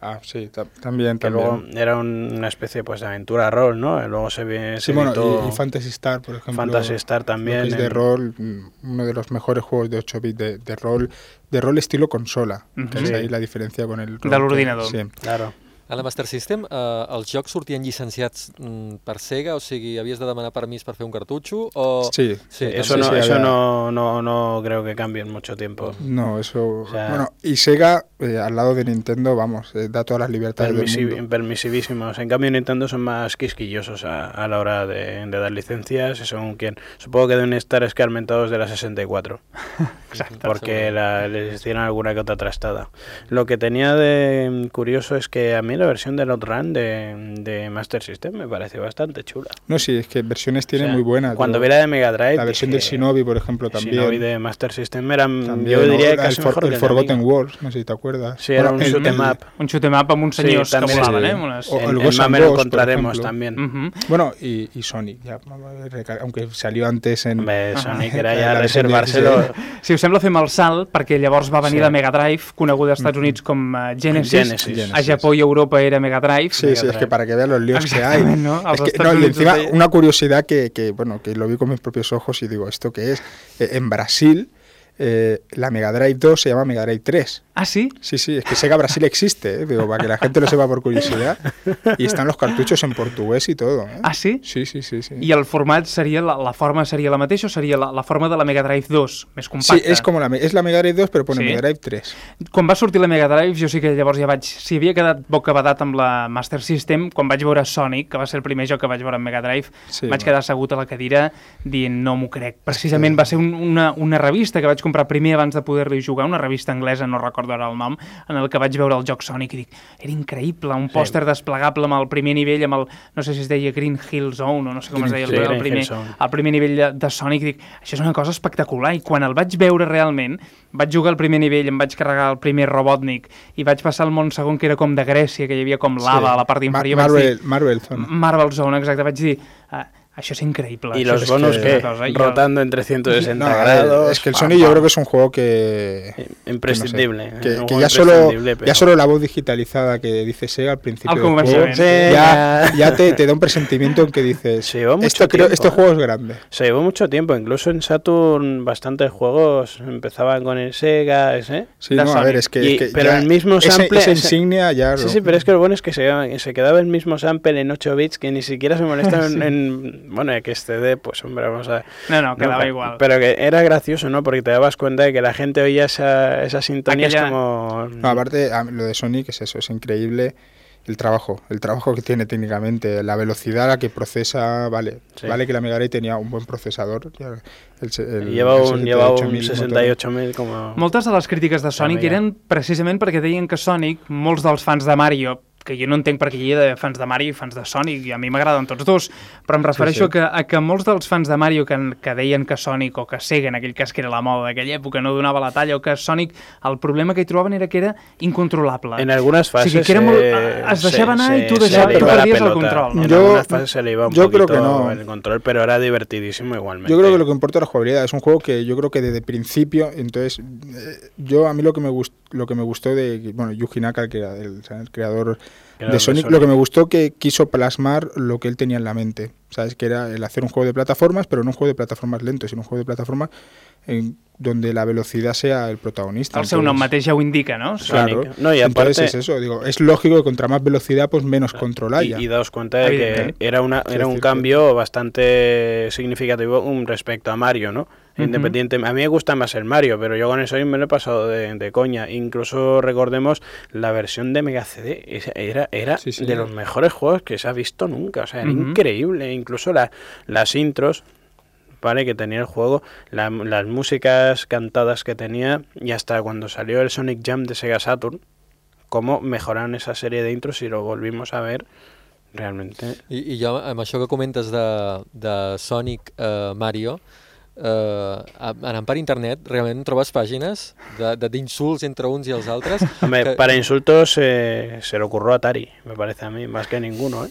Ah, sí, ta- también, Que también. luego era un- una especie pues, de aventura rol, ¿no? Luego se ve... Sí, bueno, editó y, y Fantasy Star, por ejemplo. Fantasy Star también. es de rol, mm, uno de los mejores juegos de 8 bits de, de rol, de rol estilo consola, que es Sí. ahí la diferencia con el rol De que- l'ordinador. Sí. Claro. A la Master System eh, els jocs sortien llicenciats mm, per Sega, o sigui, havies de demanar permís per fer un cartutxo, o... Sí, Sí, Eso, no, sí, eso había- no, no, no creo que cambie en mucho tiempo. No, eso. O sea- bueno, y Sega, eh, al lado de Nintendo, vamos, eh, da todas las libertades del mundo. permisivísimos. En cambio, Nintendo son más quisquillosos a, a la hora de, de dar licencias y según quién. Supongo que deben estar escarmentados de la 64. Exacte. Porque la- les hicieron alguna que otra trastada. Lo que tenía de curioso es que a mí la versión del Outrun de, de Master System me pareció bastante chula. No, sí, es que versiones tiene O sea, muy buenas. Cuando vi la de Mega Drive. la versión del Shinobi, por ejemplo, también. Shinobi de Master System era, también, yo ¿no? diría, el, casi For- mejor el que el Forgotten. Wars, no sé si te acuerdas. Sí, era Bueno, un el- shoot 'em el- up. Un shoot 'em up amb uns Sí, senyors que també, volaven, sí. eh? Unes... O- En, el en Ghost lo encontraremos también. Mhm. Bueno, y, y Sonic, ya, aunque salió antes en... Ajá. Sonic era reservárselo. 16. Si us sembla, fem el salt, perquè llavors va venir Sí. la Mega Drive, coneguda als Estats Units com uh, Genesis. Genesis. A Japó i Europa era Mega Drive. Sí, Mega sí, es que para que vean los líos que hay. No? Es que, no, y encima, una curiosidad que, que, bueno, que lo vi con mis propios ojos y digo, ¿esto qué es? Eh, en Brasil, eh, la Mega Drive 2 se llama Mega Drive 3. Ah, sí? Sí, sí, es que Sega Brasil existe, ¿eh? digo, para que la gente lo sepa por curiosidad. Y están los cartuchos en portugués y todo. ¿eh? Ah, sí? Sí, sí, sí. sí. I el format seria, la, la forma seria la mateixa o seria la, la forma de la Mega Drive 2, més Sí, compacta? es como la, me- es la Mega Drive 2, pero pone Sí. Mega Drive 3. Quan va sortir la Mega Drive, jo sí que llavors ja vaig... Si havia quedat bocabadat amb la Master System, quan vaig veure Sonic, que va ser el primer joc que vaig veure en Mega Drive, Sí, vaig va. quedar assegut a la cadira dient no m'ho crec. Precisament va ser un, una, una revista que vaig comprar primer abans de poder-li jugar, una revista anglesa, no recordo ara el nom, en el que vaig veure el joc Sonic i dic, era increïble, un pòster desplegable amb el primer nivell, amb el, no sé si es deia Green Hill Zone o no sé com es deia, el, Sí, el, primer, el primer nivell de, de Sonic, dic, això és una cosa espectacular, i quan el vaig veure realment, vaig jugar al primer nivell, em vaig carregar el primer Robotnik, i vaig passar al món segon, que era com de Grècia, que hi havia com lava Sí. a la part inferior, vaig Marvel, dir, Marvel Zone. Marvel Zone, exacte, vaig dir, ah, això és increïble. Y això los és bonos és que cosa, i rotando en 360 No, grados. es que el pam, Sony yo creo que es un juego que... que no sé, imprescindible. que, ya solo ya solo la voz digitalizada que dice Sega al principio Al del juego, ya, ya te, te da un presentimiento en que dices Se llevó mucho esto creo, tiempo, este ¿eh? juego es grande Se llevó mucho tiempo, incluso en Saturn bastantes juegos empezaban con el Sega, ese. sí de no a Sonic. ver es que, Y- es que pero el mismo sample- esa ese- insignia ya Sí, lo- sí, pero es que lo bueno es que se, se quedaba el mismo sample en 8 bits que ni siquiera se molesta en, en- bueno, que este pues hombre, vamos a No, no, quedaba pero- igual. Pero que era gracioso, ¿no? Porque te dabas cuenta de que la gente oía esa, esa sintonía Aquella- como... No, aparte, a- lo de Sonic es eso, es increíble el trabajo, el trabajo que tiene técnicamente, la velocidad a la que procesa, vale, Sí. vale que la Mega Drive tenía un buen procesador, el, lleva un, lleva un 68.000 motor. 68.000 como... Moltes de les crítiques de Sonic Amiga. eren precisament perquè deien que Sonic, molts dels fans de Mario que jo no entenc perquè hi ha de fans de Mario i fans de Sonic, i a mi m'agraden tots dos, però em refereixo sí. Que, a que molts dels fans de Mario que, que deien que Sonic o que Sega, en aquell cas que era la moda d'aquella època, no donava la talla, o que Sonic, el problema que hi trobaven era que era incontrolable. En algunas fases o sigui, que era molt, se- es deixava se- anar i se- tu, se deixava, tu perdies el control. En Yo- algunas fases se le iba un yo creo poquito que no. el control, pero era divertidísimo igualmente. Yo creo que lo que importa es la jugabilidad. Es un juego que yo creo que desde principio, entonces, eh, yo a mí lo que me gustó, lo que me gustó de, bueno, Yuji Naka, el, crea- el- el creador De Sonic, lo que me gustó que quiso plasmar lo que él tenía en la mente. ¿Sabes? Que era el hacer un juego de plataformas, pero no un juego de plataformas lento, sino un juego de plataformas en donde la velocidad sea el protagonista. Seu nom Entonces, mateix ja ho indica, no? Claro. Sonic. No, y Entonces aparte- es eso, digo, es lógico que contra más velocidad, pues menos control Y, haya. y daos cuenta de que era, una, era un cambio bastante significativo um, respecto a Mario, ¿no? Independiente, a mí me gusta más el Mario, pero yo con eso me lo he pasado de, de coña. Incluso recordemos la versión de Mega CD, esa era, era Sí, sí. de los mejores juegos que se ha visto nunca, o sea, era increíble. Incluso la- las intros, ¿vale? Que tenía el juego, la- las músicas cantadas que tenía, y hasta cuando salió el Sonic Jam de Sega Saturn, cómo mejoraron esa serie de intros y lo volvimos a ver realmente. I, I jo, amb això que comentes de, de Sonic eh, Mario, eh, anant per internet, realment trobes pàgines de- de- d'insults entre uns i els altres. Hombre, que- para insultos eh, se le ocurrió a Atari, me parece a mí, más que a ninguno, ¿eh?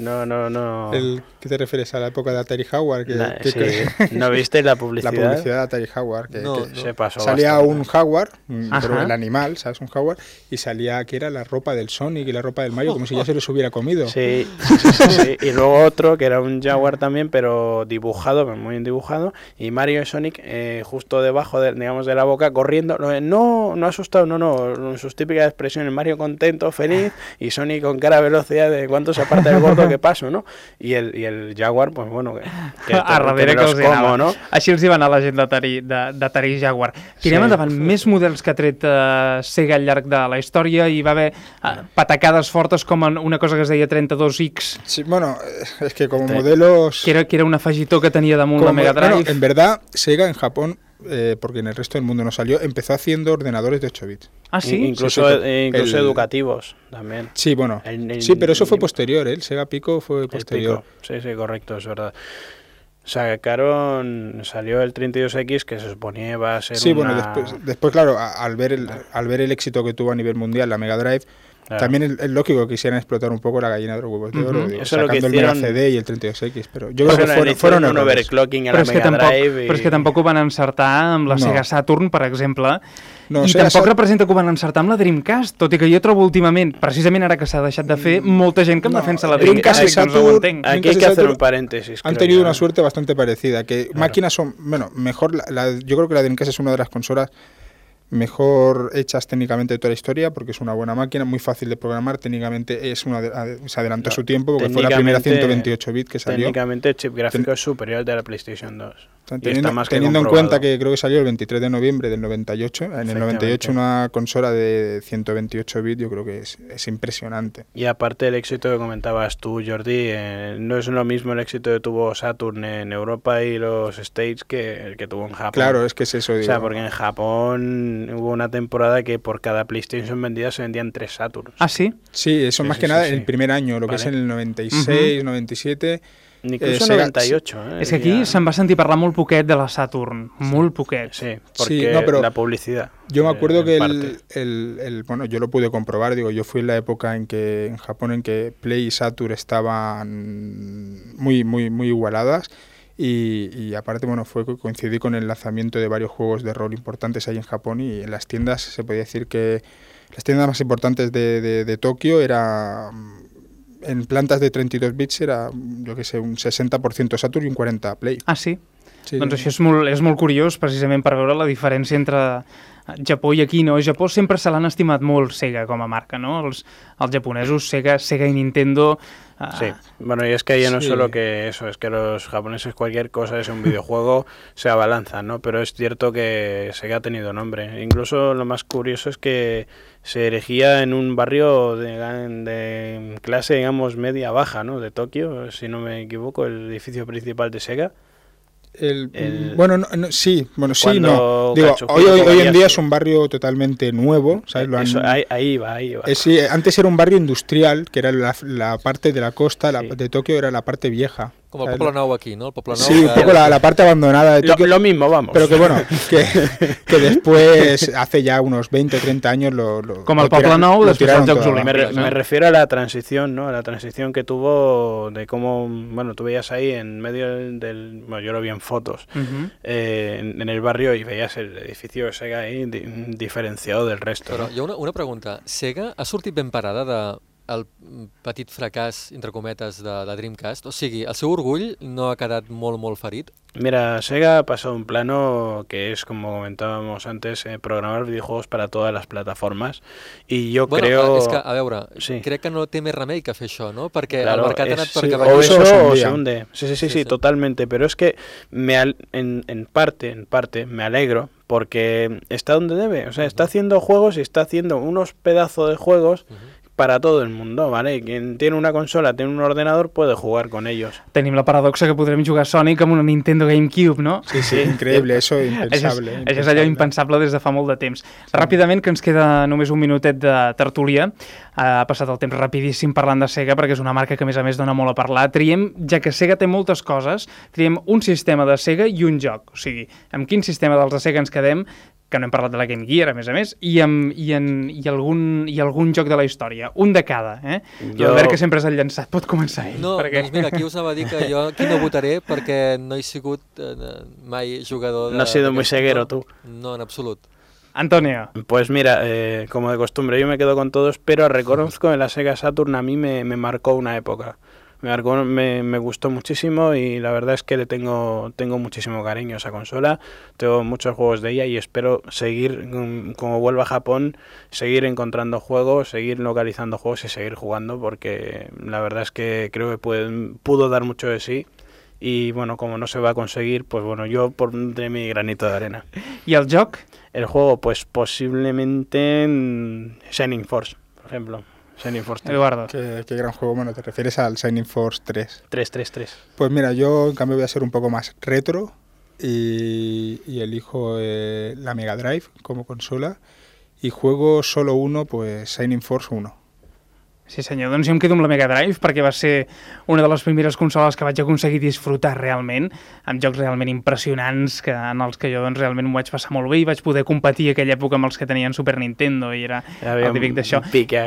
No, no, no. El, ¿Qué te refieres a la época de Atari Howard? Que, La- que- sí, que- ¿No viste la la publicidad? publicidad de Atari Howard. Que, No, que no. Se pasó salía bastante. un jaguar, mm, pero el animal, ¿sabes? Un jaguar, y salía que era la ropa del Sonic y la ropa del Mario, como si ya se los hubiera comido. Sí, sí, sí, sí, sí. Y luego otro que era un Jaguar también, pero dibujado, pero muy bien dibujado. Y Mario y Sonic eh, justo debajo de, digamos, de la boca corriendo. No, no, asustado, no, no. Sus típicas expresiones, Mario contento, feliz, y Sonic con cara de velocidad de cuánto se aparta del gordo que paso, ¿no? Y el, y el Jaguar, pues bueno, que, que, a darrere que los els anava. ¿no? Així els hi va anar la gent d'Atari de- d'Atari Jaguar. Tirem Sí. endavant més models que ha tret eh, Sega al llarg de la història i va haver eh, patacades fortes com en una cosa que es deia 32X, Sí, bueno, eh, es que como Te- modelos... que era, que era un afegitó que tenia damunt la como- Mega bueno, Drive. en verdad, Sega en Japón, eh, porque en el resto del mundo no salió, empezó haciendo ordenadores de 8 bits. Ah, sí? Incluso, Sí, sí, eh, incluso el- educativos también. Sí, bueno. El- el- sí, pero eso fue posterior, ¿eh? el Sega Pico fue posterior. pico. Sí, sí, correcto, es verdad. Sacaron, salió el 32X que se suponía iba a ser Sí, una... bueno, después, después claro, al ver, el, al ver el éxito que tuvo a nivel mundial la Mega Drive, Claro. también es, es lógico que quisieran explotar un poco la gallina de los huevos de oro, Ujú. digo, Eso es lo que sacando el Mega hicieron- CD y el 32X, pero yo creo que fueron, hicieron fueron un overclocking a la Mega tampoc, Drive y... però és que tampoc ho van encertar amb la No. Sega Saturn, per exemple, No, i Sega tampoc Sat- representa que ho van encertar amb la Dreamcast, tot i que jo trobo últimament, precisament ara que s'ha deixat de fer, molta gent que em No, defensa la Dreamcast Dreamcast, y i no Saturn- entenc. Aquí hay Dreamcast que hacer Saturn un paréntesis. Han tenido una ¿eh? suerte bastante parecida, que máquinas son, bueno, mejor, la- la- yo creo que la Dreamcast es una de las consolas mejor hechas técnicamente de toda la historia, porque es una buena máquina, muy fácil de programar, técnicamente es una de- se adelantó No, su tiempo, porque fue la primera técnicamente- 128 bit que salió. Técnicamente el chip gráfico es superior al de la PlayStation 2. Y está Teniendo, más que teniendo en cuenta que creo que salió el 23 de noviembre del 98, en el Efectivamente. 98 una consola de 128 bits, yo creo que es, es impresionante. Y aparte del éxito que comentabas tú, Jordi, eh, no es lo mismo el éxito que tuvo Saturn en Europa y los States que el que tuvo en Japón. Claro, es que es eso, O digo. sea, porque en Japón hubo una temporada que por cada PlayStation vendida se vendían tres Saturns. Ah, sí? Sí, eso Sí, más sí, que sí, nada sí. el primer año, lo que es en el 96, 97. Incluso eh, Sega- 98. ¿eh? És que aquí Ya- se'n va sentir parlar molt poquet de la Saturn, molt poquet. Sí, Sí, porque no, pero la publicidad. Yo me eh, acuerdo que el, el- el- bueno, yo lo pude comprobar, digo, yo fui en la época en que en Japón en que Play y Saturn estaban muy muy muy igualadas y, y aparte bueno fue coincidí con el lanzamiento de varios juegos de rol importantes ahí en Japón y en las tiendas se podía decir que las tiendas más importantes de, de- de Tokio era mm, en plantas de 32 bits era yo que sé un 60% Saturn y un 40 Play. Ah, sí? Sí, Doncs això és molt, és molt curiós, precisament per veure la diferència entre Japó i aquí, no? A Japó sempre se l'han estimat molt Sega com a marca, no? Els, els japonesos, Sega, Sega i Nintendo... eh, Sí, bueno, y es que ya no Sí. solo que eso, es que los japoneses cualquier cosa es un videojuego se abalanzan, ¿no? Pero es cierto que Sega ha tenido nombre. Incluso lo más curioso es que se erigía en un barrio de, de clase, digamos, media-baja, ¿no? De Tokio, si no me equivoco, el edificio principal de Sega. El, El- bueno, no, no, sí, bueno, sí, no. Digo, hoy, hoy, hoy en día es un barrio totalmente nuevo, ¿sabes? Lo han- Eso, ahí, ahí va, ahí va. Eh, sí, antes era un barrio industrial, que era la, la parte de la costa, la, Sí. de Tokio era la parte vieja. Com el. Poble Nou aquí, no? El Nou Sí, un poco la, la parte abandonada de Lo, Tokio. lo mismo, vamos. Pero que bueno, que, que después, hace ya unos 20 o 30 años, lo, lo- Com el lo Nou, lo tiraron dels Jocs todo me, me refiero a la transición, ¿no? A la transición que tuvo de cómo, bueno, tú veías ahí en medio del, del- bueno, yo lo vi en fotos, eh, en, en el barrio y veías el edificio de Sega ahí di- diferenciado del resto. ¿no? ha una, una pregunta. Sega ha sortit ben parada de el petit fracàs, entre cometes, de, de Dreamcast? O sigui, el seu orgull no ha quedat molt, molt ferit? Mira, Sega ha pasado un plano que es, como comentábamos antes, eh, programar videojuegos para todas las plataformas. Y yo bueno, creo... eh, és que, a veure, Sí. crec que no té més remei que fer això, no? Perquè Claro, el mercat ha anat per sí, o eso o se hunde. Sí, sí, sí, Sí, sí, sí. totalmente. Pero es que me al- en, en parte, en parte, me alegro porque está donde debe. O sea, está haciendo juegos y está haciendo unos pedazos de juegos para todo el mundo, ¿vale? Quien tiene una consola, tiene un ordenador, puede jugar con ellos. Tenim la paradoxa que podrem jugar Sonic amb una Nintendo GameCube, no? Sí, sí, increíble, eso Això és, impensable. això és allò impensable des de fa molt de temps. Ràpidament, que ens queda només un minutet de tertúlia. Ha passat el temps rapidíssim parlant de Sega, perquè és una marca que, a més a més, dona molt a parlar. Triem, ja que Sega té moltes coses, triem un sistema de Sega i un joc. O sigui, amb quin sistema dels de Sega ens quedem, que no hem parlat de la Game Gear, a més a més, i, amb, i, en, i, algun, i algun joc de la història. Un de cada, eh? Jo- L'Albert, que sempre és el llançat, pot començar ell. No, perquè... doncs mira, aquí us anava a dir que jo aquí no votaré perquè no he sigut eh, mai jugador de... No has sido muy ceguero, tú. No, en absolut. Antonio, Pues mira, eh, como de costumbre, yo me quedo con todos, pero reconozco en la Sega Saturn a mí me, me marcó una época. Me, me, me gustó muchísimo y la verdad es que le tengo, tengo muchísimo cariño a esa consola. Tengo muchos juegos de ella y espero seguir, como vuelva a Japón, seguir encontrando juegos, seguir localizando juegos y seguir jugando porque la verdad es que creo que puede- pudo dar mucho de sí. Y bueno, como no se va a conseguir, pues bueno, yo pondré mi granito de arena. i el joc? El juego, pues posiblemente en Shining Force, por ejemplo. Shining Force 3. Eduardo. Qué, qué gran juego, bueno, te refieres al Shining Force 3. 3, 3, 3. Pues mira, yo en cambio voy a ser un poco más retro y, y elijo eh, la Mega Drive como consola y juego solo uno, pues Shining Force 1. Sí senyor, doncs jo em quedo amb la Mega Drive perquè va ser una de les primeres consoles que vaig aconseguir disfrutar realment, amb jocs realment impressionants que, en els que jo doncs, realment m'ho vaig passar molt bé i vaig poder competir aquella època amb els que tenien Super Nintendo i era Había el típic d'això.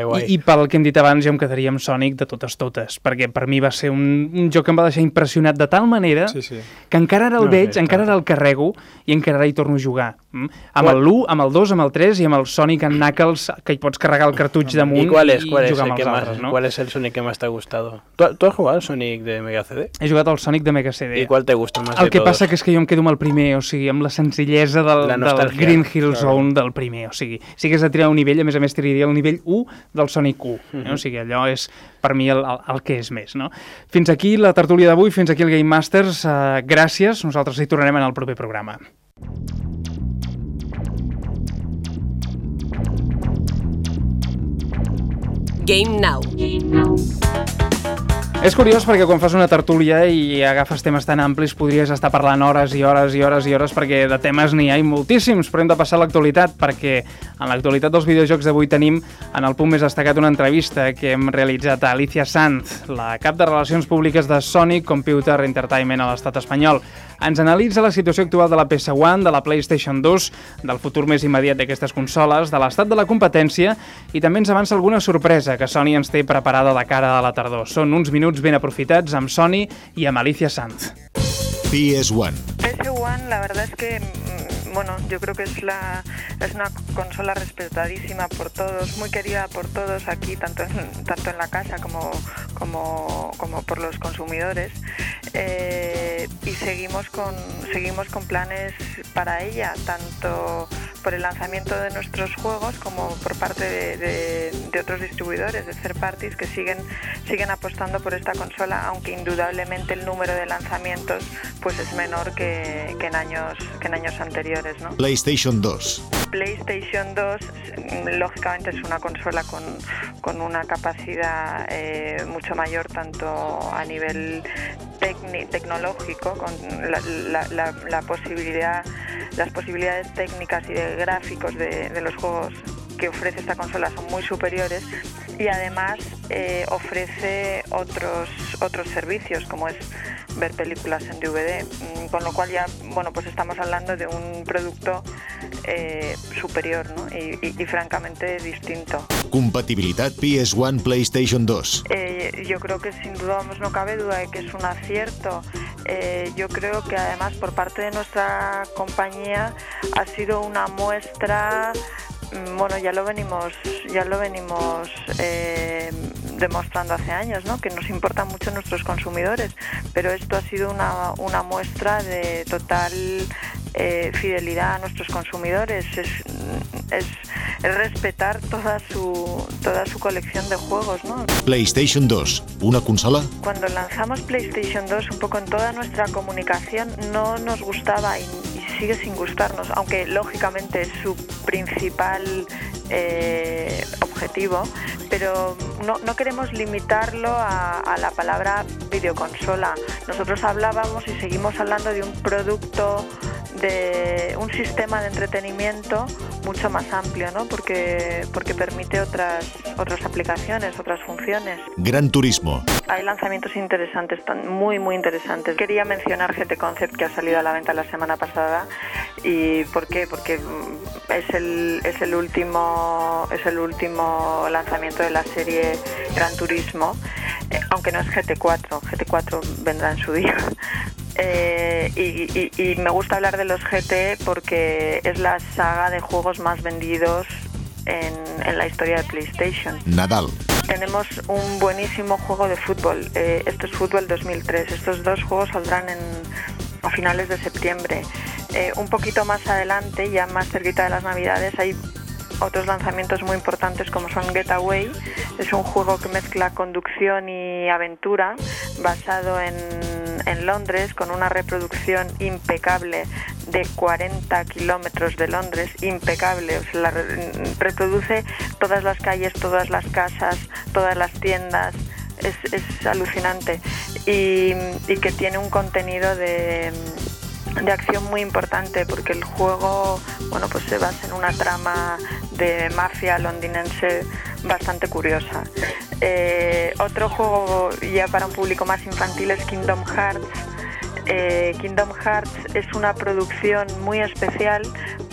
guai. I, I pel que hem dit abans jo em quedaria amb Sonic de totes totes, perquè per mi va ser un, un joc que em va deixar impressionat de tal manera Sí, sí. que encara ara el No, veig, sí, encara ara el carrego i encara ara hi torno a jugar. Mm? Amb Qual- el l'1, amb el 2, amb el 3 i amb el Sonic and Knuckles que hi pots carregar el cartuig damunt ¿Y cuál es, i cuál es, jugar amb els más, no? cuál es el Sonic que más te ha gustado? ¿Tú, tú has jugado al Sonic de Mega CD? He jugat al Sonic de Mega CD. ¿Y cuál te gusta más El que todos? passa que és que jo em quedo amb el primer, o sigui, amb la senzillesa del, La del Green Hill claro. Zone del primer. O sigui, si hagués de triar un nivell, a més a més tiraria el nivell 1 del Sonic 1. Eh? O sigui, allò és per mi el, el, el que és més. No? Fins aquí la tertúlia d'avui, fins aquí el Game Masters. Uh, gràcies, nosaltres hi tornarem en el proper programa. Game Now. És curiós perquè quan fas una tertúlia i agafes temes tan amplis podries estar parlant hores i hores i hores i hores perquè de temes n'hi ha i moltíssims, però hem de passar a l'actualitat perquè en l'actualitat dels videojocs d'avui tenim en el punt més destacat una entrevista que hem realitzat a Alicia Sanz, la cap de Relacions Públiques de Sony Computer Entertainment a l'estat espanyol. Ens analitza la situació actual de la PS1, de la PlayStation 2, del futur més immediat d'aquestes consoles, de l'estat de la competència i també ens avança alguna sorpresa que Sony ens té preparada de cara a la tardor. Són uns minuts ben aprofitats amb Sony i amb Alicia Sanz. PS1. PS1 la verdad es que mm, bueno, yo creo que es la es una consola respetadísima por todos, muy querida por todos aquí, tanto en, tanto en la casa como como, como por los consumidores. Eh, y seguimos con seguimos con planes para ella, tanto por el lanzamiento de nuestros juegos como por parte de, de- de otros distribuidores, de third parties que siguen siguen apostando por esta consola, aunque indudablemente el número de lanzamientos pues es menor que, que en años que en años anteriores, ¿no? PlayStation 2. PlayStation 2 mm, lógicamente es una consola con, con una capacidad eh, mucho mayor tanto a nivel tecnológico, con la, la- la- la posibilidad, las posibilidades técnicas y de gráficos de, los juegos que ofrece esta consola son muy superiores y además eh, ofrece otros otros servicios como es ver películas en DVD, mm, con lo cual ya bueno pues estamos hablando de un producto eh, superior ¿no? y, y- y francamente distinto. Compatibilitat PS1 PlayStation 2. Eh, yo creo que sin duda vamos, no cabe duda de que es un acierto. Eh, yo creo que además por parte de nuestra compañía ha sido una muestra, mm, bueno, ya lo venimos, ya lo venimos demostrando hace años, ¿no? Que nos importan mucho nuestros consumidores, pero esto ha sido una, una muestra de total eh, fidelidad a nuestros consumidores. Es, es, es respetar toda su toda su colección de juegos, ¿no? PlayStation 2. Una consola? Cuando lanzamos PlayStation 2, un poco en toda nuestra comunicación no nos gustaba y, y sigue sin gustarnos, aunque lógicamente es su principal eh, objetivo, pero no, no queremos limitarlo a, a la palabra videoconsola. Nosotros hablábamos y seguimos hablando de un producto de un sistema de entretenimiento mucho más amplio, ¿no? Porque porque permite otras otras aplicaciones, otras funciones. Gran Turismo. Hay lanzamientos interesantes, muy muy interesantes. Quería mencionar GT Concept que ha salido a la venta la semana pasada y ¿por qué? Porque mm, es el es el último es el último lanzamiento de la serie Gran Turismo, eh, aunque no es GT4, GT4 vendrá en su día. Eh, y, y- y me gusta hablar de los GT porque es la saga de juegos más vendidos en, en la historia de PlayStation. Nadal. Tenemos un buenísimo juego de fútbol. eh, esto es Fútbol 2003. Estos dos juegos saldrán en, a finales de septiembre. Eh, un poquito más adelante, ya más cerquita de las Navidades, hay otros lanzamientos muy importantes como son Getaway. Es un juego que mezcla conducción y aventura basado en, en Londres con una reproducción impecable de 40 kilómetros de Londres, impecable. Reproduce todas las calles, todas las casas, todas las tiendas. Es, es alucinante. Y que tiene un contenido de, de acción muy importante porque el juego bueno pues se basa en una trama de mafia londinense bastante curiosa Eh, otro juego ya para un público más infantil es Kingdom Hearts Eh, Kingdom Hearts es una producción muy especial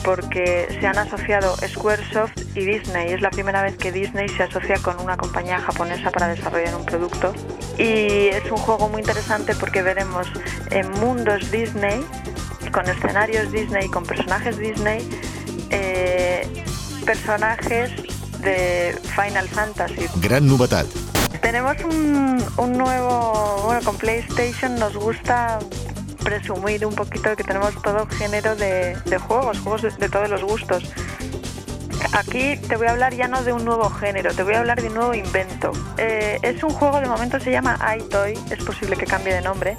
porque se han asociado Squaresoft y Disney. Es la primera vez que Disney se asocia con una compañía japonesa para desarrollar un producto. Y es un juego muy interesante porque veremos en mundos Disney, con escenarios Disney, con personajes Disney, eh, personajes de Final Fantasy. Gran novetat. Tenemos un, un nuevo, bueno, con PlayStation nos gusta presumir un poquito de que tenemos todo género de, de juegos, juegos de, de todos los gustos. Aquí te voy a hablar ya no de un nuevo género, te voy a hablar de un nuevo invento. Eh, es un juego, de momento se llama iToy, es posible que cambie de nombre,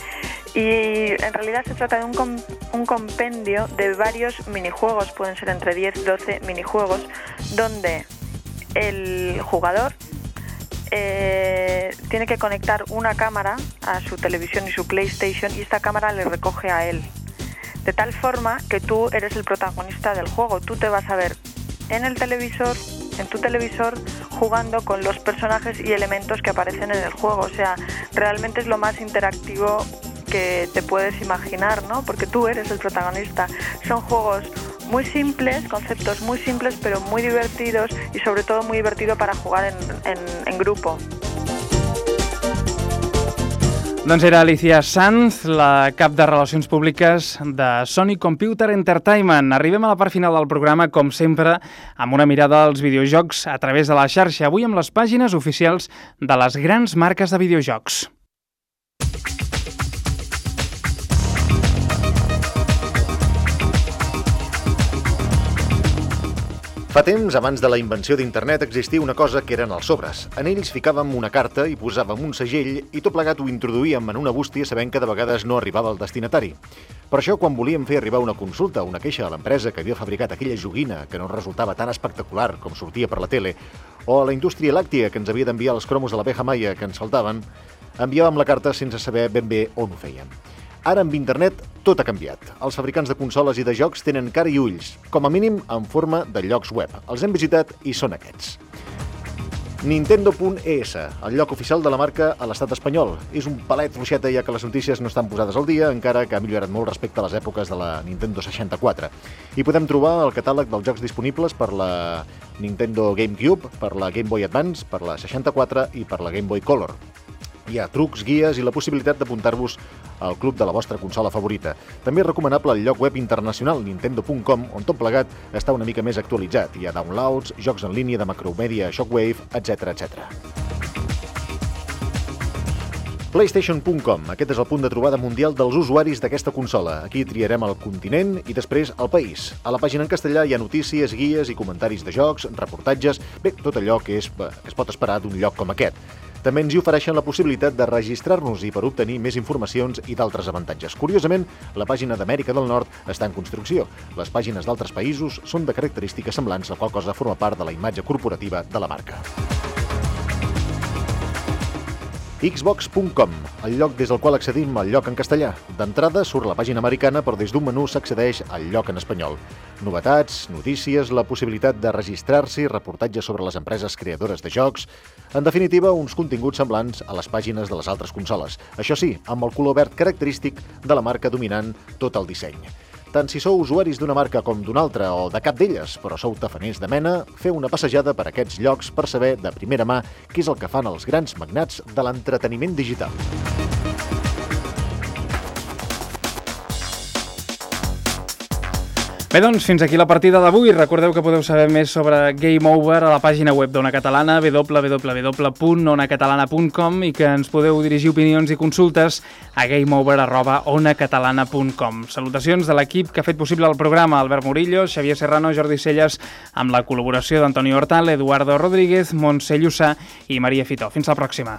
y en realidad se trata de un, com- un compendio de varios minijuegos, pueden ser entre 10 12 minijuegos, donde el jugador eh, tiene que conectar una cámara a su televisión y su PlayStation y esta cámara le recoge a él. De tal forma que tú eres el protagonista del juego. Tú te vas a ver en el televisor, en tu televisor, jugando con los personajes y elementos que aparecen en el juego. O sea, realmente es lo más interactivo que te puedes imaginar, ¿no? Porque tú eres el protagonista. Son juegos muy simples, conceptos muy simples, pero muy divertidos y sobre todo muy divertido para jugar en, en- en grupo. Doncs era Alicia Sanz, la cap de Relacions Públiques de Sony Computer Entertainment. Arribem a la part final del programa, com sempre, amb una mirada als videojocs a través de la xarxa. Avui amb les pàgines oficials de les grans marques de videojocs. Fa temps, abans de la invenció d'internet, existia una cosa que eren els sobres. En ells ficàvem una carta i posàvem un segell i tot plegat ho introduïem en una bústia sabent que de vegades no arribava al destinatari. Per això, quan volíem fer arribar una consulta o una queixa a l'empresa que havia fabricat aquella joguina que no resultava tan espectacular com sortia per la tele, o a la indústria làctia que ens havia d'enviar els cromos de l'abeja maia que ens faltaven, enviàvem la carta sense saber ben bé on ho fèiem. Ara, amb internet, tot ha canviat. Els fabricants de consoles i de jocs tenen cara i ulls, com a mínim en forma de llocs web. Els hem visitat i són aquests. Nintendo.es, el lloc oficial de la marca a l'estat espanyol. És un palet fluixeta ja que les notícies no estan posades al dia, encara que ha millorat molt respecte a les èpoques de la Nintendo 64. Hi podem trobar el catàleg dels jocs disponibles per la Nintendo GameCube, per la Game Boy Advance, per la 64 i per la Game Boy Color. Hi ha trucs, guies i la possibilitat d'apuntar-vos al club de la vostra consola favorita. També és recomanable el lloc web internacional nintendo.com, on tot plegat està una mica més actualitzat. Hi ha downloads, jocs en línia de Macromedia, Shockwave, etc etc. PlayStation.com. Aquest és el punt de trobada mundial dels usuaris d'aquesta consola. Aquí triarem el continent i després el país. A la pàgina en castellà hi ha notícies, guies i comentaris de jocs, reportatges... Bé, tot allò que, és, que es pot esperar d'un lloc com aquest. També ens hi ofereixen la possibilitat de registrar-nos-hi per obtenir més informacions i d'altres avantatges. Curiosament, la pàgina d'Amèrica del Nord està en construcció. Les pàgines d'altres països són de característiques semblants, la qual cosa forma part de la imatge corporativa de la marca. Xbox.com, el lloc des del qual accedim al lloc en castellà. D'entrada surt la pàgina americana, però des d'un menú s'accedeix al lloc en espanyol. Novetats, notícies, la possibilitat de registrar-s'hi, reportatges sobre les empreses creadores de jocs... En definitiva, uns continguts semblants a les pàgines de les altres consoles. Això sí, amb el color verd característic de la marca dominant tot el disseny. Tant si sou usuaris d'una marca com d'una altra o de cap d'elles, però sou tafaners de mena, feu una passejada per aquests llocs per saber de primera mà què és el que fan els grans magnats de l'entreteniment digital. Bé, doncs, fins aquí la partida d'avui. Recordeu que podeu saber més sobre Game Over a la pàgina web d'Ona Catalana, www.onacatalana.com i que ens podeu dirigir opinions i consultes a gameover.onacatalana.com. Salutacions de l'equip que ha fet possible el programa, Albert Murillo, Xavier Serrano, Jordi Celles, amb la col·laboració d'Antoni Hortal, Eduardo Rodríguez, Montse Llussà i Maria Fitó. Fins la pròxima.